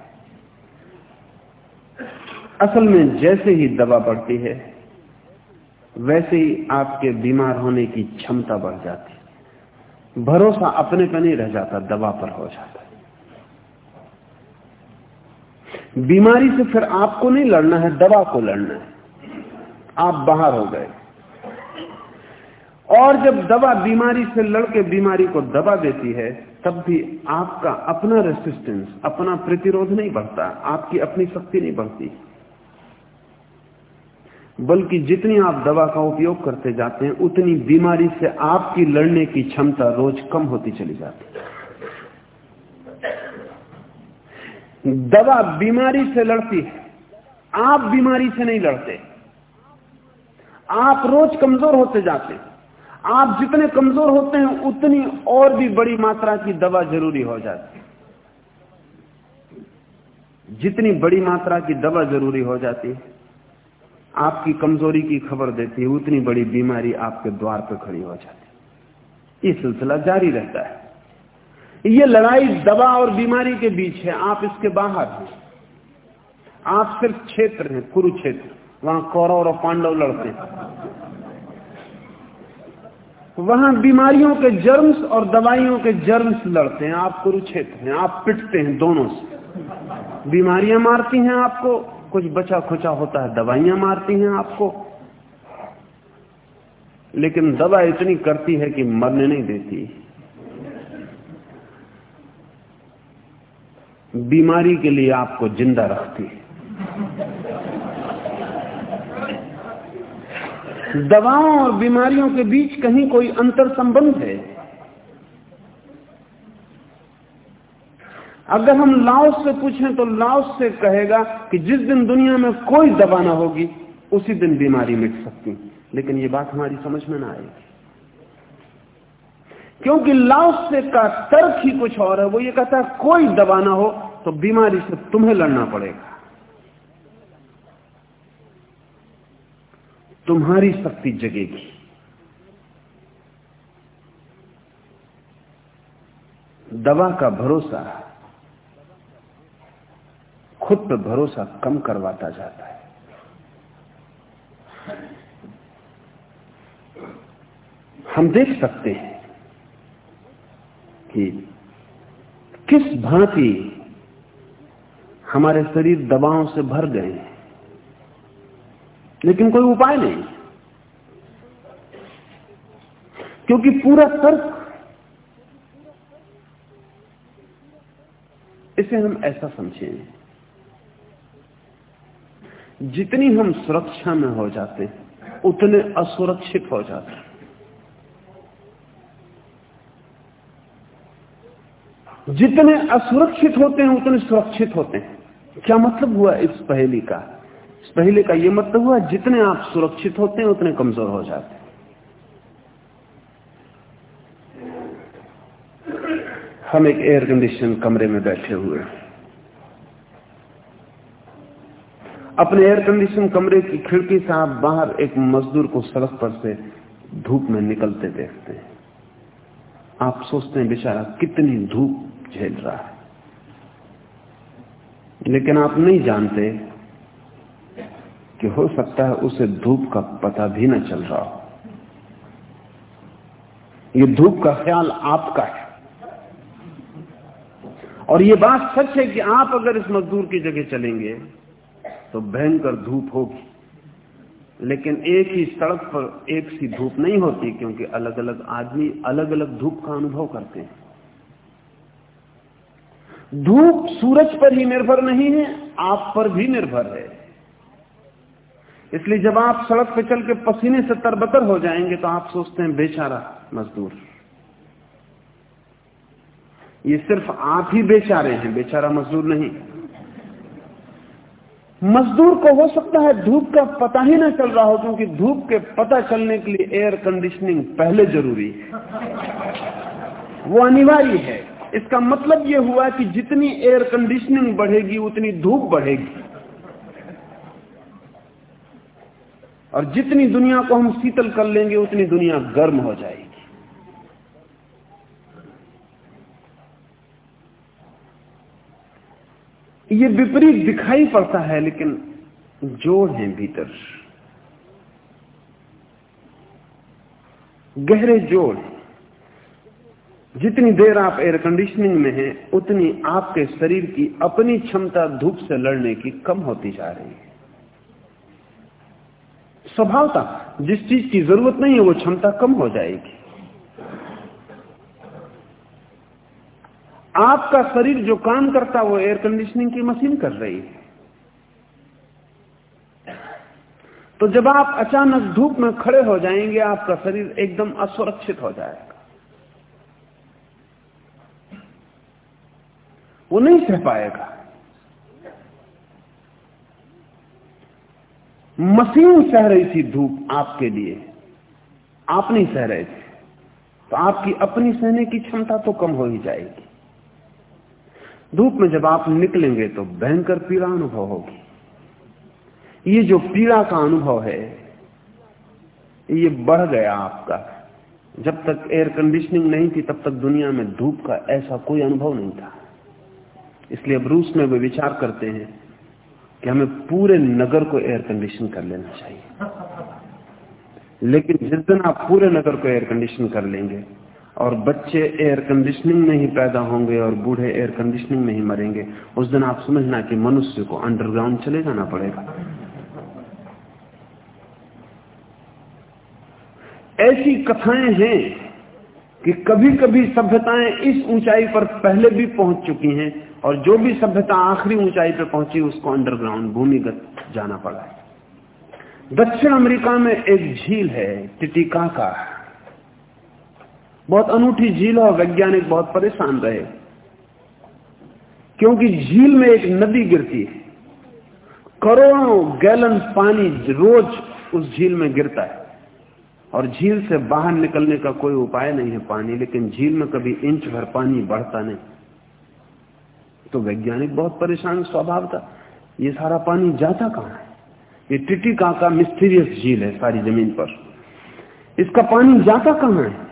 असल में जैसे ही दवा बढ़ती है, वैसे ही आपके बीमार होने की क्षमता बढ़ जाती है। भरोसा अपने पर नहीं रह जाता दवा पर हो जाता है। बीमारी से फिर आपको नहीं लड़ना है दवा को लड़ना है। आप बाहर हो गए। और जब दवा बीमारी से लड़के बीमारी को दबा देती है, तब भी आपका अपना रेसिस्टेंस अपना प्रतिरोध नहीं बढ़ता, आपकी अपनी शक्ति नहीं बढ़ती। बल्कि जितनी आप दवा का उपयोग करते जाते हैं, उतनी बीमारी से आपकी लड़ने की क्षमता रोज कम होती चली जाती है। दवा बीमारी से लड़ती है, आप बीमारी से नहीं लड़ते। आप रोज कमज़ोर होते जाते आप जितने कमज़ोर होते हैं, उतनी और भी बड़ी मात्रा की दवा ज़रूरी हो जाती जितनी बड़ी मात्रा की दवा ज़रूरी हो जाती है आपकी कमज़ोरी की खबर देती है, उतनी बड़ी बीमारी आपके द्वार पर खड़ी हो जाती है। ये सिलसिला जारी रहता है। ये लड़ाई दवा और बीमारी के बीच है। आप इसके बाहर हैं। आप सिर्फ़ क्षेत्र हैं, कुरुक्षेत्र। वहाँ कौरव और पांडव लड़ते हैं। वहाँ बीमारियों के जर्म्स और दवाइयों के जर्म्स लड़ते हैं। आप कुरुक्षेत्र हैं। आप पिटते हैं दोनों से। बीमारियाँ मारती हैं आपको। कुछ बचा खुचा होता है, दवाइयाँ मारती हैं आपको। लेकिन दवा इतनी करती है कि मरने नहीं देती। बीमारी के लिए आपको ज़िंदा रखती है। दवाओं और बीमारियों के बीच कहीं कोई अंतर संबंध है? अगर हम लाओस से पूछें तो लाओस से कहेगा कि जिस दिन दुनिया में कोई दवा ना होगी, उसी दिन बीमारी मिट सकती। लेकिन ये बात हमारी समझ में ना आएगी। क्योंकि लाओस लाओसे का तर्क ही कुछ और है, वो ये कहता है, कोई दवा ना हो तो बीमारी से तुम्हें लड़ना पड़ेगा। तुम्हारी शक्ति जगेगी। दवा का भरोसा खुद पर भरोसा कम करवाता जाता है। हम देख सकते हैं कि किस भांति हमारे शरीर दवाओं से भर गए हैं, लेकिन कोई उपाय नहीं। क्योंकि पूरा तर्क, इसे हम ऐसा समझें जितनी हम सुरक्षा में हो जाते हैं उतने असुरक्षित हो जाते। हैं जितने असुरक्षित होते हैं, उतने सुरक्षित होते हैं। क्या मतलब हुआ इस पहली का? इस पहले का यह मतलब हुआ, जितने आप सुरक्षित होते हैं, उतने कमज़ोर हो जाते। हैं हम एक एयर कंडीशन कमरे में बैठे हुए अपने एयर कंडीशन कमरे की खिड़की से आप बाहर एक मजदूर को सड़क पर से धूप में निकलते देखते हैं। आप सोचते हैं, बेचारा कितनी धूप झेल रहा है। लेकिन आप नहीं जानते कि हो सकता है उसे धूप का पता भी ना चल रहा हो। ये धूप का ख्याल आपका है। और ये बात सच है कि आप अगर इस मजदूर की जगह चलेंगे तो भयंकर धूप होगी। लेकिन एक ही सड़क पर एक सी धूप नहीं होती, क्योंकि अलग अलग आदमी अलग अलग धूप का अनुभव करते हैं। धूप सूरज पर ही निर्भर नहीं है, आप पर भी निर्भर है। इसलिए जब आप सड़क पर चल के पसीने से तरबतर हो जाएँगे तो आप सोचते हैं, बेचारा मजदूर। ये सिर्फ़ आप ही बेचारे हैं, बेचारा मजदूर नहीं। मजदूर को हो सकता है धूप का पता ही ना चल रहा हो, क्योंकि धूप के पता चलने के लिए एयर कंडीशनिंग पहले ज़रूरी। है वो अनिवार्य है। इसका मतलब यह हुआ कि जितनी एयर कंडीशनिंग बढ़ेगी, उतनी धूप बढ़ेगी। और जितनी दुनिया को हम शीतल कर लेंगे, उतनी दुनिया गर्म हो जाएगी। ये विपरीत दिखाई पड़ता है, लेकिन जोड़ है भीतर, गहरे जोड़, जितनी देर आप एयर कंडीशनिंग में हैं, उतनी आपके शरीर की अपनी क्षमता धूप से लड़ने की कम होती जा रही है। स्वभावता, जिस चीज़ की ज़रूरत नहीं है, वो क्षमता कम हो जाएगी। आपका शरीर जो काम करता है, वो एयर कंडीशनिंग की मशीन कर रही है। तो जब आप अचानक धूप में खड़े हो जाएँगे, आपका शरीर एकदम असुरक्षित हो जाएगा। वो नहीं सह पाएगा। मशीन सह रही थी धूप आपके लिए। आप नहीं सह रहे थे। तो आपकी अपनी सहने की क्षमता तो कम हो ही जाएगी। धूप में जब आप निकलेंगे तो भयंकर पीड़ा अनुभव होगी। ये जो पीड़ा का अनुभव है, ये बढ़ गया आपका। जब तक एयर कंडीशनिंग नहीं थी, तब तक दुनिया में धूप का ऐसा कोई अनुभव नहीं था। इसलिए अब रूस में वे विचार करते हैं कि हमें पूरे नगर को एयर कंडीशन कर लेना चाहिए। लेकिन जिस दिन आप पूरे नगर को एयर कंडीशन कर लेंगे और बच्चे एयर कंडीशनिंग में ही पैदा होंगे और बूढ़े एयर कंडीशनिंग में ही मरेंगे। उस दिन आप समझना कि मनुष्य को अंडरग्राउंड चले जाना पड़ेगा। ऐसी कथाएँ हैं कि कभी कभी सभ्यताएँ इस ऊंचाई पर पहले भी पहुँच चुकी हैं और जो भी सभ्यता आखिरी ऊंचाई पर पहुँची, उसको अंडरग्राउंड भूमिगत जाना पड़ा। दक्षिण अमेरिका में एक झील है टिटिका का बहुत अनूठी झील और वैज्ञानिक बहुत परेशान रहे। क्योंकि झील में एक नदी गिरती है। करोड़ों गैलन पानी रोज उस झील में गिरता है। और झील से बाहर निकलने का कोई उपाय नहीं है पानी, लेकिन झील में कभी इंच भर पानी बढ़ता नहीं। तो वैज्ञानिक बहुत परेशान स्वभाव था। ये सारा पानी जाता कहाँ है? ये टिटी का मिस्टीरियस झील है सारी ज़मीन पर। इसका पानी जाता कहाँ है?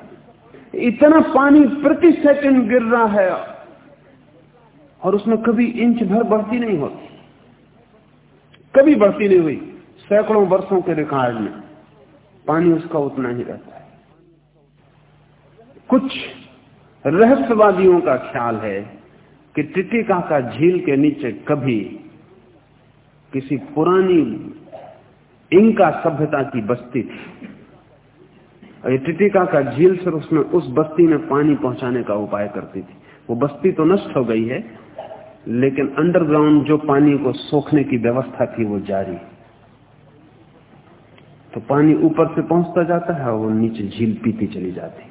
इतना पानी प्रति सेकंड गिर रहा है और उसमें कभी इंच भर बढ़ती नहीं होती। कभी बढ़ती नहीं हुई। सैकड़ों वर्षों के रिकॉर्ड में पानी उसका उतना ही रहता है। कुछ रहस्यवादियों का ख्याल है कि टिटिका का झील के नीचे कभी किसी पुरानी इंका सभ्यता की बस्ती थी। टिटिका का झील सिर्फ़ उसमें उस बस्ती में पानी पहुँचाने का उपाय करती थी। वो बस्ती तो नष्ट हो गई है, लेकिन अंडरग्राउंड जो पानी को सोखने की व्यवस्था थी वो जारी। तो पानी ऊपर से पहुँचता जाता है और नीचे झील पीती चली जाती।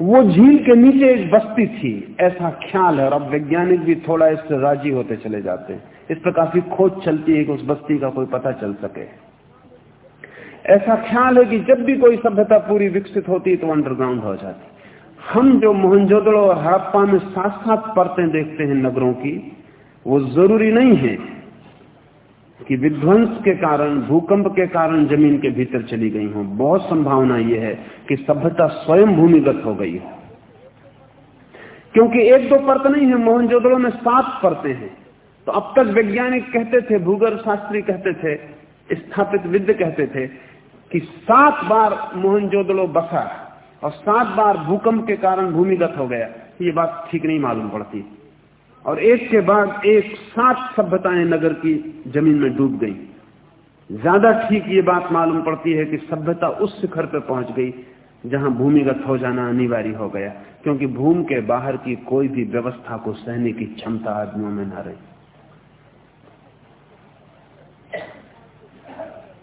वो झील के नीचे एक बस्ती थी, ऐसा ख्याल है और अब वैज्ञानिक भी थोड़ा इससे राज़ी होते चले जाते हैं। इस पर काफ़ी खोज चलती है कि उस बस्ती का कोई पता चल सके। ऐसा ख्याल है कि जब भी कोई सभ्यता पूरी विकसित होती है तो अंडरग्राउंड हो जाती हम जो मोहनजोदड़ो और हड़प्पा में साथ साथ परतें देखते हैं नगरों की, वो ज़रूरी नहीं है कि विध्वंस के कारण, भूकंप के कारण ज़मीन के भीतर चली गई हो। बहुत संभावना यह है कि सभ्यता स्वयं भूमिगत हो गई हो। क्योंकि एक दो परत नहीं है, मोहनजोदड़ो में सात परतें हैं। तो अब तक वैज्ञानिक कहते थे, भूगर्भ शास्त्री कहते थे, स्थापित विद्य कहते थे कि सात बार मोहनजोदड़ो बसा और सात बार भूकंप के कारण भूमिगत हो गया। ये बात ठीक नहीं मालूम पड़ती। और एक के बाद एक सात सभ्यताएँ नगर की ज़मीन में डूब गई। ज़्यादा ठीक ये बात मालूम पड़ती है कि सभ्यता उस शिखर पर पहुँच गई जहाँ भूमिगत हो जाना अनिवार्य हो गया, क्योंकि भूमि के बाहर की कोई भी व्यवस्था को सहने की क्षमता आदमियों में न रही।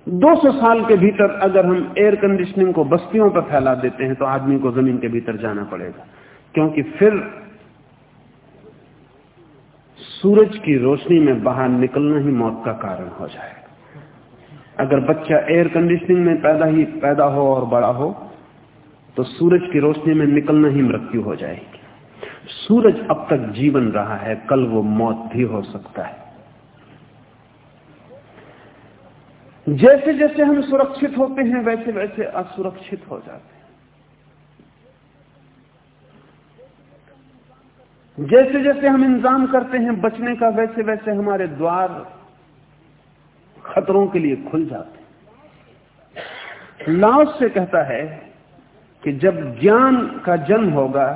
200 साल के भीतर अगर हम एयर कंडीशनिंग को बस्तियों पर फैला देते हैं तो आदमी को ज़मीन के भीतर जाना पड़ेगा। क्योंकि फिर सूरज की रोशनी में बाहर निकलना ही मौत का कारण हो जाएगा। अगर बच्चा एयर कंडीशनिंग में पैदा ही पैदा हो और बड़ा हो तो सूरज की रोशनी में निकलना ही मृत्यु हो जाएगी। सूरज अब तक जीवन रहा है, कल वो मौत भी हो सकता है। जैसे जैसे हम सुरक्षित होते हैं, वैसे वैसे असुरक्षित हो जाते हैं। जैसे जैसे हम इंतज़ाम करते हैं बचने का, वैसे वैसे हमारे द्वार खतरों के लिए खुल जाते हैं। लाओस से कहता है कि जब ज्ञान का जन्म होगा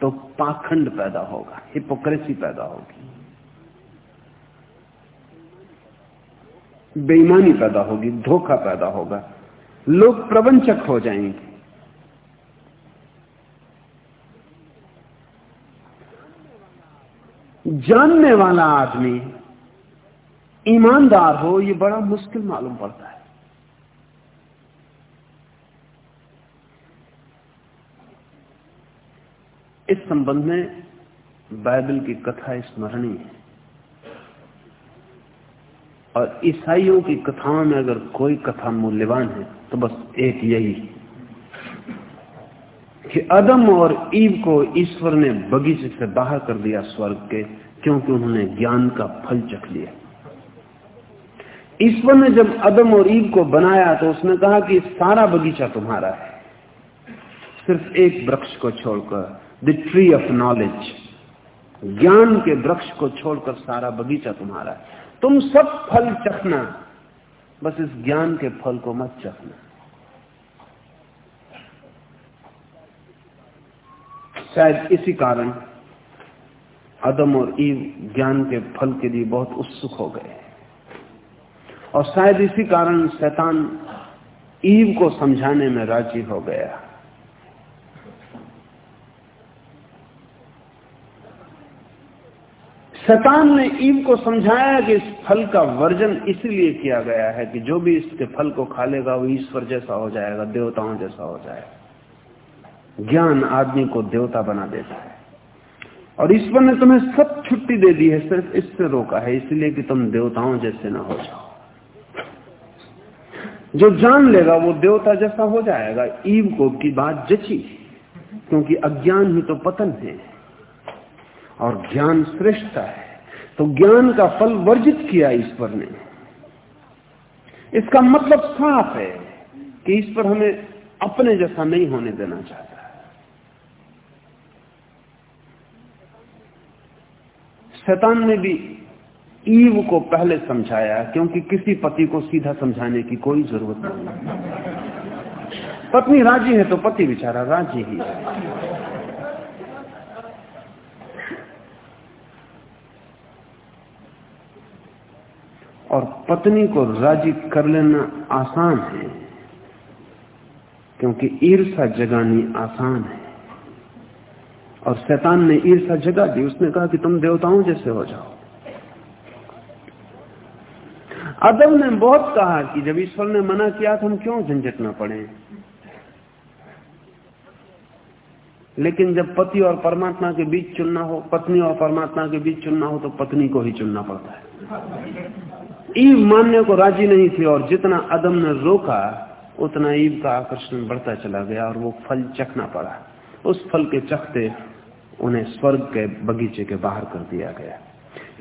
तो पाखंड पैदा होगा, हिपोक्रेसी पैदा होगी। बेईमानी पैदा होगी, धोखा पैदा होगा। लोग प्रवंचक हो जाएँगे। जानने वाला आदमी, ईमानदार हो, ये बड़ा मुश्किल मालूम पड़ता है। इस संबंध में बाइबल की कथा स्मरणीय है। और ईसाइयों की कथाओं में अगर कोई कथा मूल्यवान है तो बस एक यही कि अदम और ईव को ईश्वर ने बगीचे से बाहर कर दिया स्वर्ग के, क्योंकि उन्होंने ज्ञान का फल चख लिया। ईश्वर ने जब अदम और ईव को बनाया तो उसने कहा कि सारा बगीचा तुम्हारा है। सिर्फ़ एक वृक्ष को छोड़कर द ट्री ऑफ़ नॉलेज ज्ञान के वृक्ष को छोड़कर सारा बगीचा तुम्हारा है। तुम सब फल चखना। बस इस ज्ञान के फल को मत चखना। शायद इसी कारण अदम और ईव ज्ञान के फल के लिए बहुत उत्सुक हो गए। और शायद इसी कारण शैतान ईव को समझाने में राज़ी हो गया। शैतान ने ईव को समझाया कि इस फल का वर्जन इसलिए किया गया है कि जो भी इसके फल को खा लेगा, वो ईश्वर जैसा हो जाएगा, देवताओं जैसा हो जाएगा। ज्ञान आदमी को देवता बना देता है। और ईश्वर ने तुम्हें सब छुट्टी दे दी है, सिर्फ़ इससे रोका है, इसलिए कि तुम देवताओं जैसे ना हो जाओ। जो जान लेगा, वो देवता जैसा हो जाएगा। ईव को की बात जची, क्योंकि अज्ञान ही तो पतन है। और ज्ञान श्रेष्ठता है। तो ज्ञान का फल वर्जित किया ईश्वर ने। इसका मतलब साफ़ है कि ईश्वर हमें अपने जैसा नहीं होने देना चाहता। शैतान ने भी ईव को पहले समझाया, क्योंकि किसी पति को सीधा समझाने की कोई ज़रूरत नहीं। पत्नी राज़ी है तो पति बेचारा राज़ी ही और पत्नी को राज़ी कर लेना आसान है, क्योंकि ईर्षा जगानी आसान है। और शैतान ने ईर्षा जगा दी, उसने कहा कि तुम देवताओं जैसे हो जाओ। अदम ने बहुत कहा कि जब ईश्वर ने मना किया तो हम क्यों झंझट में पड़े? लेकिन जब पति और परमात्मा के बीच चुनना हो, पत्नी और परमात्मा के बीच चुनना हो तो पत्नी को ही चुनना पड़ता है। ईव मानने को राज़ी नहीं थी और जितना अदम ने रोका, उतना ईव का आकर्षण बढ़ता चला गया और वो फल चखना पड़ा। उस फल के चखते उन्हें स्वर्ग के बगीचे के बाहर कर दिया गया।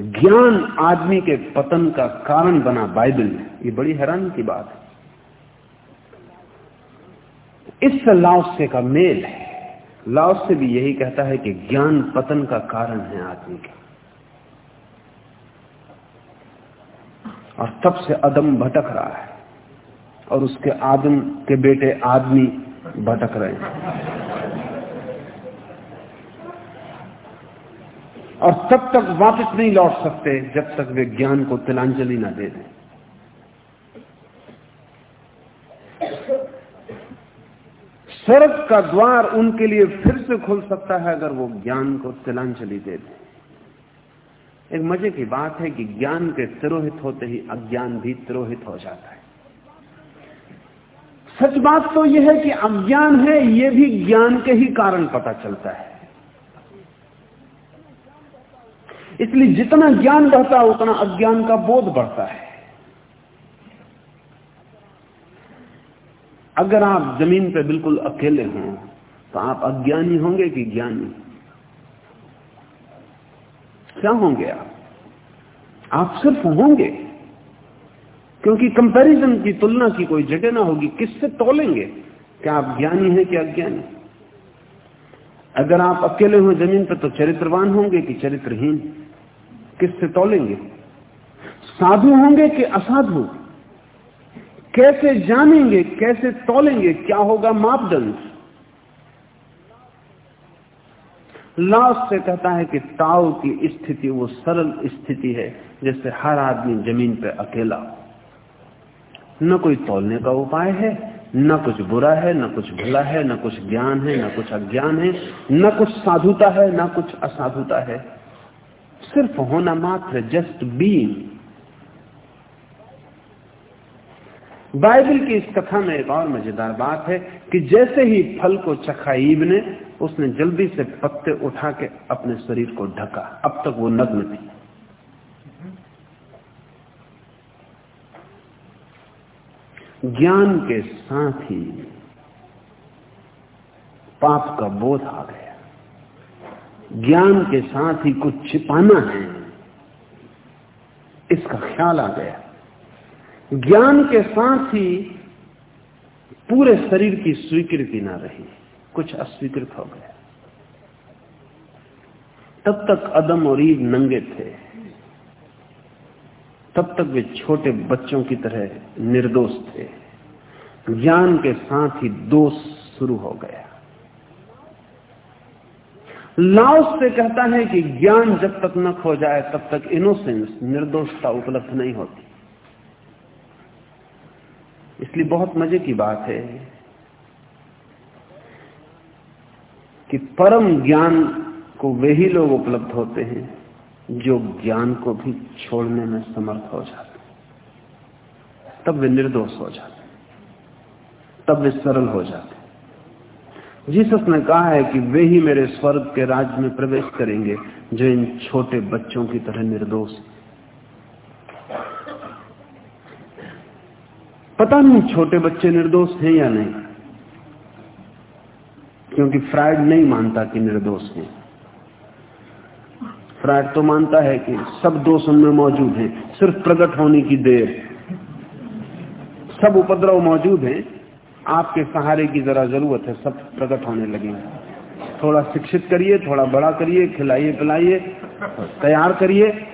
ज्ञान आदमी के पतन का कारण बना बाइबल ये बड़ी हैरानी की बात है। इससे लाओसे का मेल है। लाओसे भी यही कहता है कि ज्ञान पतन का कारण है आदमी के। और तब से अदम भटक रहा है और उसके आदम के बेटे आदमी भटक रहे हैं। और तब तक वापस नहीं लौट सकते जब तक वे ज्ञान को तिलांजलि ना दे दें। स्वर्ग का द्वार उनके लिए फिर से खुल सकता है अगर वो ज्ञान को तिलांजलि दे दें। एक मज़े की बात है कि ज्ञान के तिरोहित होते ही अज्ञान भी तिरोहित हो जाता है। सच बात तो यह है कि अज्ञान है यह भी ज्ञान के ही कारण पता चलता है। इसलिए जितना ज्ञान बढ़ता है, उतना अज्ञान का बोध बढ़ता है। अगर आप ज़मीन पर बिल्कुल अकेले हों तो आप अज्ञानी होंगे कि ज्ञानी? क्या होंगे आप? आप सिर्फ़ होंगे। क्योंकि कंपैरिजन की तुलना की कोई जगह ना होगी, किससे तोलेंगे? क्या आप ज्ञानी हैं कि अज्ञानी? अगर आप अकेले हो ज़मीन पर तो चरित्रवान होंगे कि चरित्रहीन? किससे तोलेंगे? साधु होंगे कि असाधु? कैसे जानेंगे, कैसे तोलेंगे? क्या होगा मापदंड? लाश से कहता है कि ताव की स्थिति वो सरल स्थिति है, जैसे हर आदमी ज़मीन पर अकेला। न कोई तोलने का उपाय है, न कुछ बुरा है, न कुछ भला है, न कुछ ज्ञान है, न कुछ अज्ञान है, न कुछ साधुता है, न कुछ असाधुता है। सिर्फ़ होना मात्र जस्ट बीइंग बाइबल की इस कथा में एक और मज़ेदार बात है कि जैसे ही फल को चखा ईब ने, उसने जल्दी से पत्ते उठा के अपने शरीर को ढका। अब तक वो नग्न थी। ज्ञान के साथ ही पाप का बोध आ गया। ज्ञान के साथ ही कुछ छिपाना है, इसका ख्याल आ गया। ज्ञान के साथ ही पूरे शरीर की स्वीकृति ना रही, कुछ अस्वीकृत हो गया। तब तक अदम और ईव नंगे थे। तब तक वे छोटे बच्चों की तरह निर्दोष थे। ज्ञान के साथ ही दोष शुरू हो गया। लाओस से कहता है कि ज्ञान जब तक न खो जाए, तब तक इनोसेंस, निर्दोषता उपलब्ध नहीं होती। इसलिए बहुत मज़े की बात है कि परम ज्ञान को वे ही लोग उपलब्ध होते हैं जो ज्ञान को भी छोड़ने में समर्थ हो जाते तब वे निर्दोष हो जाते तब वे सरल हो जाते जीसस ने कहा है कि वे ही मेरे स्वर्ग के राज में प्रवेश करेंगे जो इन छोटे बच्चों की तरह निर्दोष पता नहीं छोटे बच्चे निर्दोष हैं या नहीं। क्योंकि फ्राइड नहीं मानता कि निर्दोष हैं। फ्राइड तो मानता है कि सब दोष उनमें मौजूद हैं। सिर्फ़ प्रकट होने की देर। सब उपद्रव मौजूद हैं। आपके सहारे की जरा ज़रूरत है, सब प्रकट होने लगे थोड़ा शिक्षित करिए, थोड़ा बड़ा करिए, खिलाइए, पिलाइए, तैयार करिए।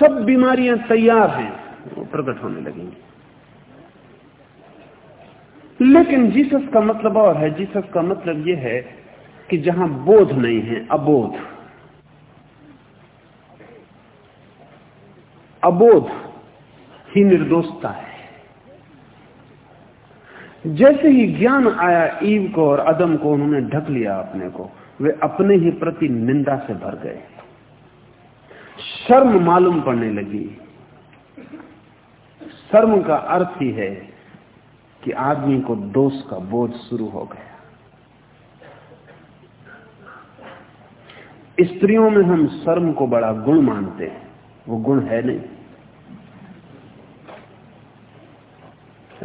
सब बीमारियाँ तैयार हैं, वो प्रकट होने लगेंगी। लेकिन जीसस का मतलब और है, जीसस का मतलब यह है कि जहाँ बोध नहीं है, अबोध। अबोध ही निर्दोषता है। जैसे ही ज्ञान आया ईव को और अदम को, उन्होंने ढक लिया अपने को, वे अपने ही प्रति निंदा से भर गए। शर्म मालूम पड़ने लगी। शर्म का अर्थ ही है कि आदमी को दोष का बोझ शुरू हो गया। स्त्रियों में हम शर्म को बड़ा गुण मानते हैं। वो गुण है नहीं।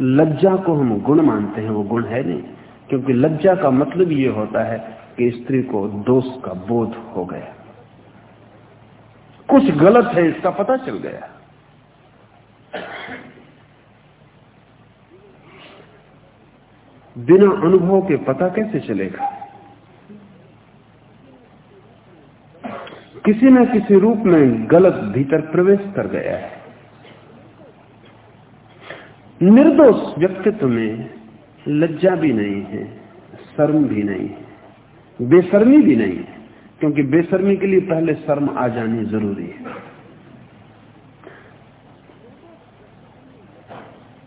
लज्जा को हम गुण मानते हैं, वो गुण है नहीं। क्योंकि लज्जा का मतलब ये होता है कि स्त्री को दोष का बोध हो गया। कुछ गलत है, इसका पता चल गया। बिना अनुभव के पता कैसे चलेगा? किसी न किसी रूप में गलत भीतर प्रवेश कर गया है। निर्दोष व्यक्तित्व में लज्जा भी नहीं है, शर्म भी नहीं है, बेशर्मी भी नहीं है, क्योंकि बेशर्मी के लिए पहले शर्म आ जानी ज़रूरी है।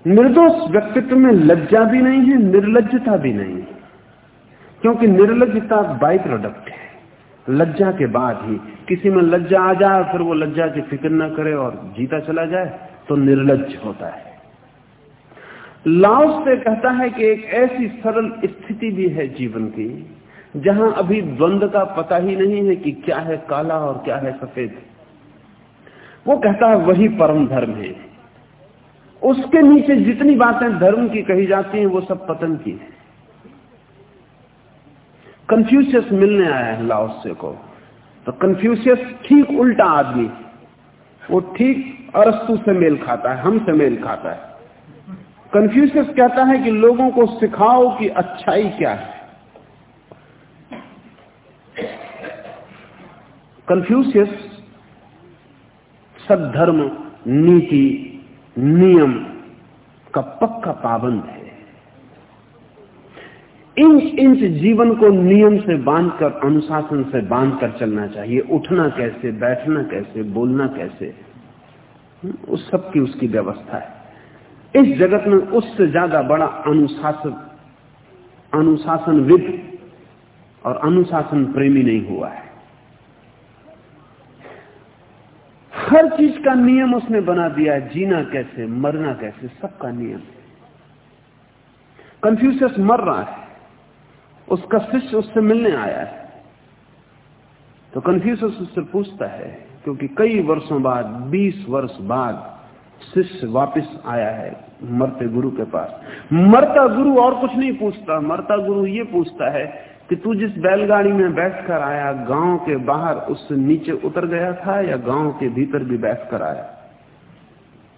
निर्दोष व्यक्तित्व में लज्जा भी नहीं है निर्लजता भी नहीं है। क्योंकि निर्लजता बाई प्रोडक्ट है। लज्जा के बाद ही किसी में लज्जा आ जाए, फिर वो लज्जा की फ़िक्र ना करे और जीता चला जाए तो निर्लज होता है। लाओस से कहता है कि एक ऐसी सरल स्थिति भी है जीवन की, जहाँ अभी द्वंद का पता ही नहीं है कि क्या है काला और क्या है सफ़ेद। वो कहता है, वही परम धर्म है। उसके नीचे जितनी बातें धर्म की कही जाती हैं, वो सब पतन की है। कंफ्यूशियस मिलने आया है लाओसे को। तो कंफ्यूशियस ठीक उल्टा आदमी वो ठीक अरस्तु से मेल खाता है हमसे मेल खाता है। कंफ्यूशियस कहता है कि लोगों को सिखाओ कि अच्छाई क्या है। कंफ्यूशियस सद्धर्म नीति नियम का पक्का पाबंद है। इंच इंच जीवन को नियम से बांधकर, अनुशासन से बांधकर चलना चाहिए। उठना कैसे, बैठना कैसे, बोलना कैसे, उस सब की उसकी व्यवस्था है। इस जगत में उससे ज़्यादा बड़ा अनुशासन अनुशासनविद और अनुशासन प्रेमी नहीं हुआ है। हर चीज़ का नियम उसने बना दिया जीना कैसे, मरना कैसे, सबका नियम कंफ्यूशियस मर रहा है। उसका शिष्य उससे मिलने आया है। तो कंफ्यूशियस उससे पूछता है, क्योंकि कई वर्षों बाद 20 वर्ष बाद शिष्य वापस आया है मरते गुरु के पास। मरता गुरु और कुछ नहीं पूछता। मरता गुरु ये पूछता है कि तू जिस बैलगाड़ी में बैठकर आया, गाँव के बाहर उससे नीचे उतर गया था या गाँव के भीतर भी बैठकर आया?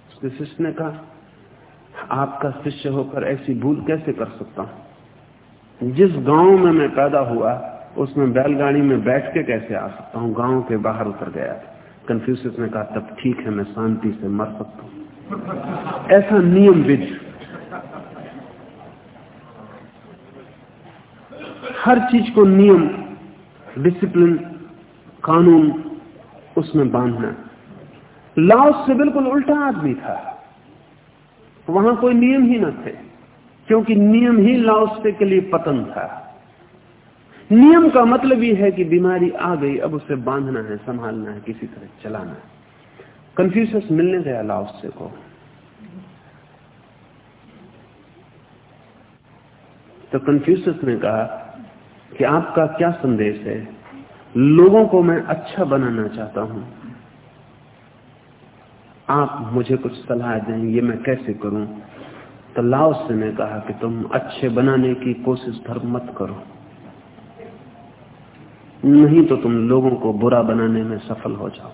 उसके शिष्य ने कहा, आपका शिष्य होकर ऐसी भूल कैसे कर सकता हूँ? जिस गाँव में मैं पैदा हुआ, उसमें बैलगाड़ी में बैठ के कैसे आ सकता हूँ? गाँव के बाहर उतर गया कंफ्यूज ने कहा, तब ठीक है, मैं शांति से मर सकता हूँ। ऐसा नियम विध। हर चीज़ को नियम डिसिप्लिन कानून उसमें बांधना। लाओस से बिल्कुल उल्टा आदमी था। वहाँ कोई नियम ही न थे, क्योंकि नियम ही लाओसे के लिए पतन था। नियम का मतलब यह है कि बीमारी आ गई, अब उसे बांधना है, संभालना है, किसी तरह चलाना है। कंफ्यूज मिलने गया लाओसे को। तो कंफ्यूज ने कहा कि आपका क्या संदेश है? लोगों को मैं अच्छा बनाना चाहता हूँ। आप मुझे कुछ सलाह दें, ये मैं कैसे करूँ? तो लाओस ने कहा कि तुम अच्छे बनाने की कोशिश धर्म मत करो। नहीं तो तुम लोगों को बुरा बनाने में सफल हो जाओ।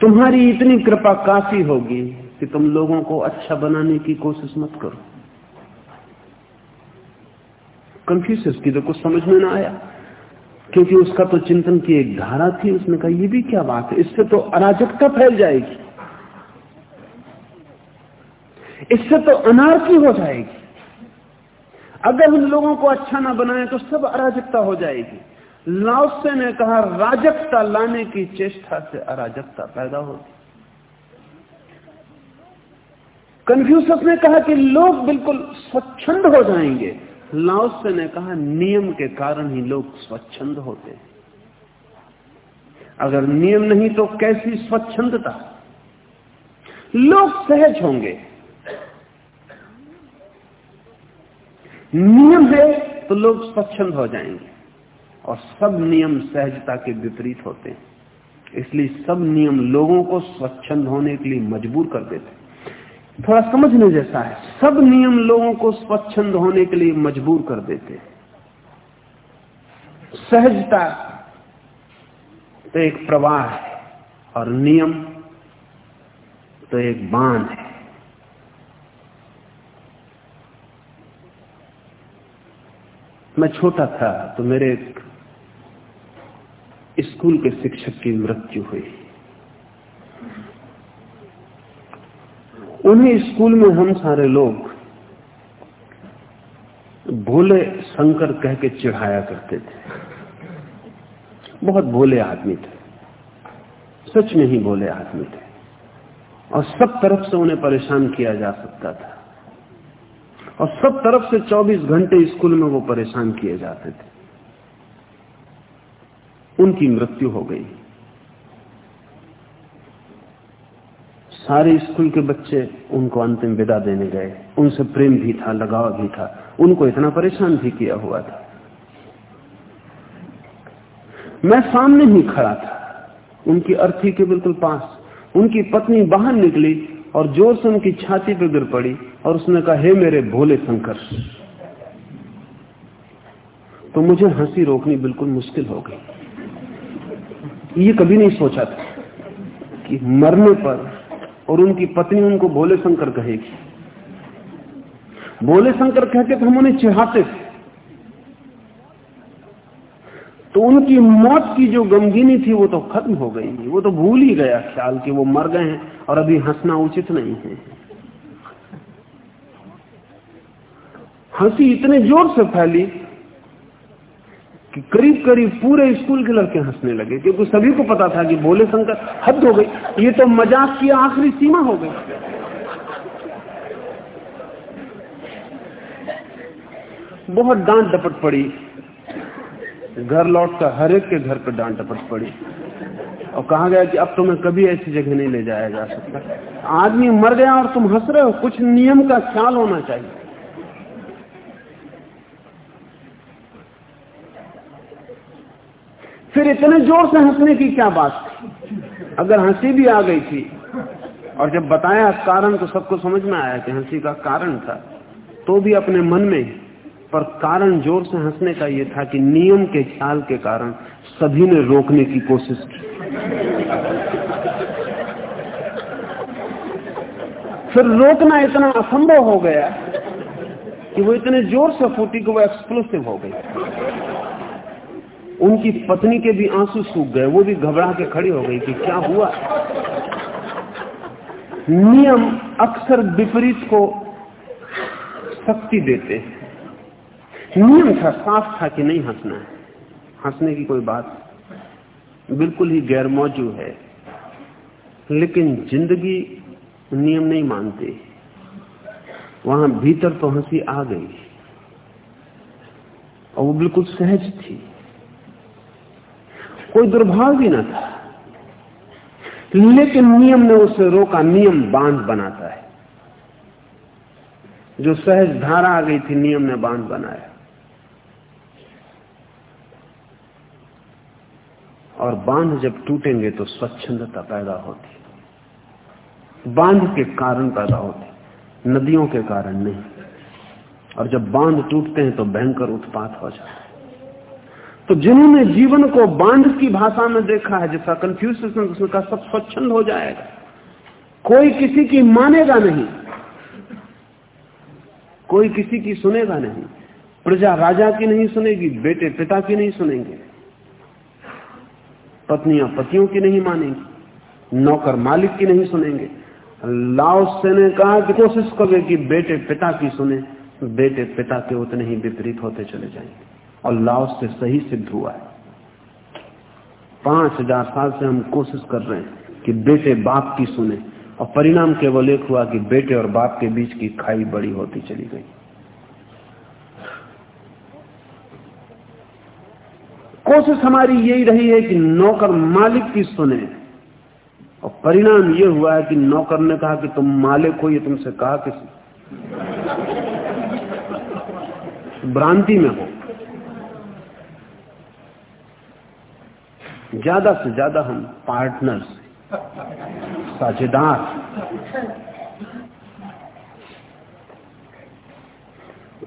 तुम्हारी इतनी कृपा काफ़ी होगी कि तुम लोगों को अच्छा बनाने की कोशिश मत करो। कंफ्यूज की तो कुछ समझ में ना आया। क्योंकि उसका तो चिंतन की एक धारा थी, उसने कहा, ये भी क्या बात है? इससे तो अराजकता फैल जाएगी। इससे तो अनारकी हो जाएगी। अगर हम लोगों को अच्छा ना बनाए तो सब अराजकता हो जाएगी। लाओसे ने कहा, राजकता लाने की चेष्टा से अराजकता पैदा होती कन्फ्यूशस ने कहा कि लोग बिल्कुल स्वच्छंद हो जाएँगे। लाओसे ने कहा, नियम के कारण ही लोग स्वच्छंद होते हैं। अगर नियम नहीं तो कैसी स्वच्छंदता? लोग सहज होंगे। नियम है तो लोग स्वच्छंद हो जाएँगे और सब नियम सहजता के विपरीत होते हैं। इसलिए सब नियम लोगों को स्वच्छंद होने के लिए मजबूर कर देते थोड़ा समझने जैसा है। सब नियम लोगों को स्वच्छंद होने के लिए मजबूर कर देते सहजता तो एक प्रवाह है और नियम तो एक बाँध है। मैं छोटा था तो मेरे एक स्कूल के शिक्षक की मृत्यु हुई। उन्हें स्कूल में हम सारे लोग भोले शंकर कह के चिढ़ाया करते थे। बहुत भोले आदमी थे। सच में ही भोले आदमी थे। और सब तरफ़ से उन्हें परेशान किया जा सकता था। और सब तरफ़ से 24 घंटे स्कूल में वो परेशान किए जाते थे। उनकी मृत्यु हो गई। सारे स्कूल के बच्चे उनको अंतिम विदा देने गए। उनसे प्रेम भी था, लगाव भी था। उनको इतना परेशान भी किया हुआ था। मैं सामने ही खड़ा था। उनकी अर्थी के बिल्कुल पास। उनकी पत्नी बाहर निकली और ज़ोर से उनकी छाती पर गिर पड़ी और उसने कहा, हे मेरे भोले शंकर तो मुझे हँसी रोकनी बिल्कुल मुश्किल हो गई। ये कभी नहीं सोचा था कि मरने पर और उनकी पत्नी उनको भोले शंकर कहेगी। भोले शंकर कहते तो हम उन्हें चिढ़ाते थे। तो उनकी मौत की जो गमगीनी थी, वो तो खत्म हो गई वो तो भूल ही गया ख्याल कि वो मर गए हैं और अभी हंसना उचित नहीं है। हँसी इतने ज़ोर से फैली कि करीब करीब पूरे स्कूल के लड़के हंसने लगे, क्योंकि सभी को पता था कि बोले शंकर हद हो गई। ये तो मज़ाक की आखिरी सीमा हो गई। बहुत डांट डपट पड़ी। घर लौट कर हर एक के घर पर डांट डपट पड़ी। और कहा गया कि अब तुम्हें कभी ऐसी जगह नहीं ले जाया जा सकता। आदमी मर गया और तुम हंस रहे हो, कुछ नियम का ख्याल होना चाहिए। फिर इतने ज़ोर से हंसने की क्या बात? अगर हँसी भी आ गई थी, और जब बताया कारण तो सबको समझ में आया कि हँसी का कारण था। तो भी अपने मन में, पर कारण ज़ोर से हंसने का यह था कि नियम के ख्याल के कारण सभी ने रोकने की कोशिश की। फिर रोकना इतना असंभव हो गया कि वो इतने ज़ोर से फूटी कि वो एक्सप्लोसिव हो गई। उनकी पत्नी के भी आँसू सूख गए, वो भी घबरा के खड़ी हो गई कि क्या हुआ? नियम अक्सर विपरीत को शक्ति देते हैं। नियम था, साफ़ था कि नहीं हंसना है। हंसने की कोई बात बिल्कुल ही गैर मौजूद है। लेकिन ज़िंदगी नियम नहीं मानते। वहाँ भीतर तो हँसी आ गई। और वो बिल्कुल सहज थी। कोई दुर्भाव भी ना था। लेकिन नियम ने उसे रोका, नियम बाँध बनाता है। जो सहज धारा आ गई थी, नियम ने बाँध बनाया। और बाँध जब टूटेंगे तो स्वच्छंदता पैदा होती बाँध के कारण पैदा होते नदियों के कारण नहीं। और जब बाँध टूटते हैं तो भयंकर उत्पात हो जाता तो जिन्होंने जीवन को बाँध की भाषा में देखा है जैसा कंफ्यूजन उसका सब स्वच्छंद हो जाएगा। कोई किसी की मानेगा नहीं। कोई किसी की सुनेगा नहीं। प्रजा राजा की नहीं सुनेगी, बेटे पिता की नहीं सुनेंगे। पत्नियाँ पतियों की नहीं मानेंगी। नौकर मालिक की नहीं सुनेंगे। लाओसे ने कहा कि कोशिश करोगे कि बेटे पिता की सुने बेटे पिता के उतने ही विपरीत होते चले जाएँगे। और लाओस से सही सिद्ध हुआ है। पाँच हज़ार साल से हम कोशिश कर रहे हैं कि बेटे बाप की सुने और परिणाम केवल एक हुआ कि बेटे और बाप के बीच की खाई बड़ी होती चली गई। कोशिश हमारी यही रही है कि नौकर मालिक की सुने और परिणाम ये हुआ है कि नौकर ने कहा कि तुम मालिक हो, ये तुमसे कहा किसी? भ्रांति में हो। ज़्यादा से ज़्यादा हम पार्टनर साझेदार।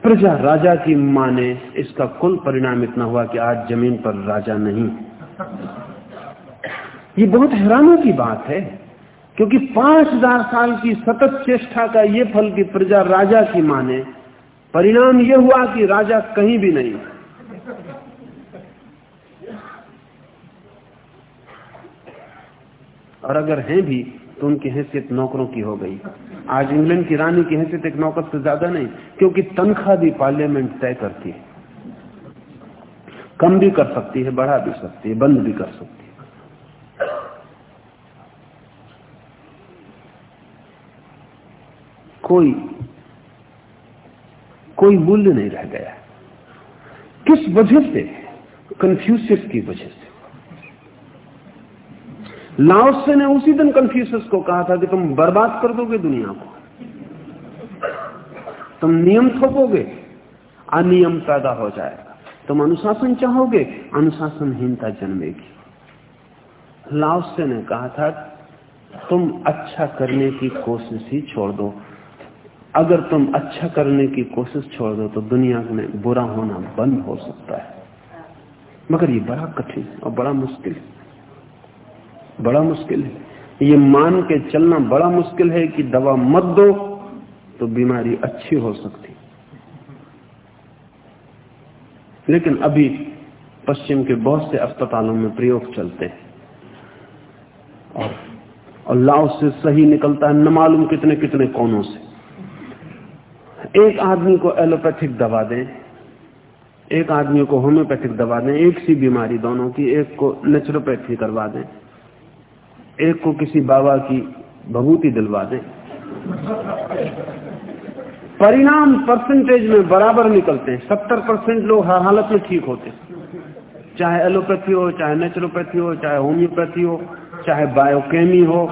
प्रजा राजा की माने इसका कुल परिणाम इतना हुआ कि आज ज़मीन पर राजा नहीं। ये बहुत हैरानी की बात है, क्योंकि पाँच हज़ार साल की सतत चेष्टा का ये फल की प्रजा राजा की माने परिणाम यह हुआ कि राजा कहीं भी नहीं। और अगर हैं भी तो उनकी हैसियत नौकरों की हो गई। आज इंग्लैंड की रानी की हैसियत एक नौकर से ज़्यादा नहीं, क्योंकि तनख्वाह भी पार्लियामेंट तय करती है। कम भी कर सकती है, बढ़ा भी सकती है, बंद भी कर सकती है। कोई कोई मूल्य नहीं रह गया। किस वजह से? कंफ्यूशियस की वजह से। लाओसे ने उसी दिन कंफ्यूशस को कहा था कि तुम बर्बाद कर दोगे दुनिया को। तुम नियम थोपोगे, अनियम पैदा हो जाएगा। तुम अनुशासन चाहोगे, अनुशासनहीनता जन्मेगी। लाओसे ने कहा था, तुम अच्छा करने की कोशिश ही छोड़ दो। अगर तुम अच्छा करने की कोशिश छोड़ दो तो दुनिया में बुरा होना बंद हो सकता है। मगर ये बड़ा कठिन और बड़ा मुश्किल है। बड़ा मुश्किल है। ये मान के चलना बड़ा मुश्किल है कि दवा मत दो तो बीमारी अच्छी हो सकती। लेकिन अभी पश्चिम के बहुत से अस्पतालों में प्रयोग चलते हैं। और, और लाव से सही निकलता है न मालूम कितने कितने कोनों से। एक आदमी को एलोपैथिक दवा दें एक आदमी को होम्योपैथिक दवा दें एक सी बीमारी दोनों की एक को नेचुरोपैथी करवा दें। एक को किसी बाबा की भभूति दिलवा दे। परिणाम परसेंटेज में बराबर निकलते हैं। सत्तर परसेंट लोग हर हालत में ठीक होते चाहे एलोपैथी हो, चाहे नेचुरोपैथी हो, चाहे होम्योपैथी हो, चाहे बायोकेमी हो,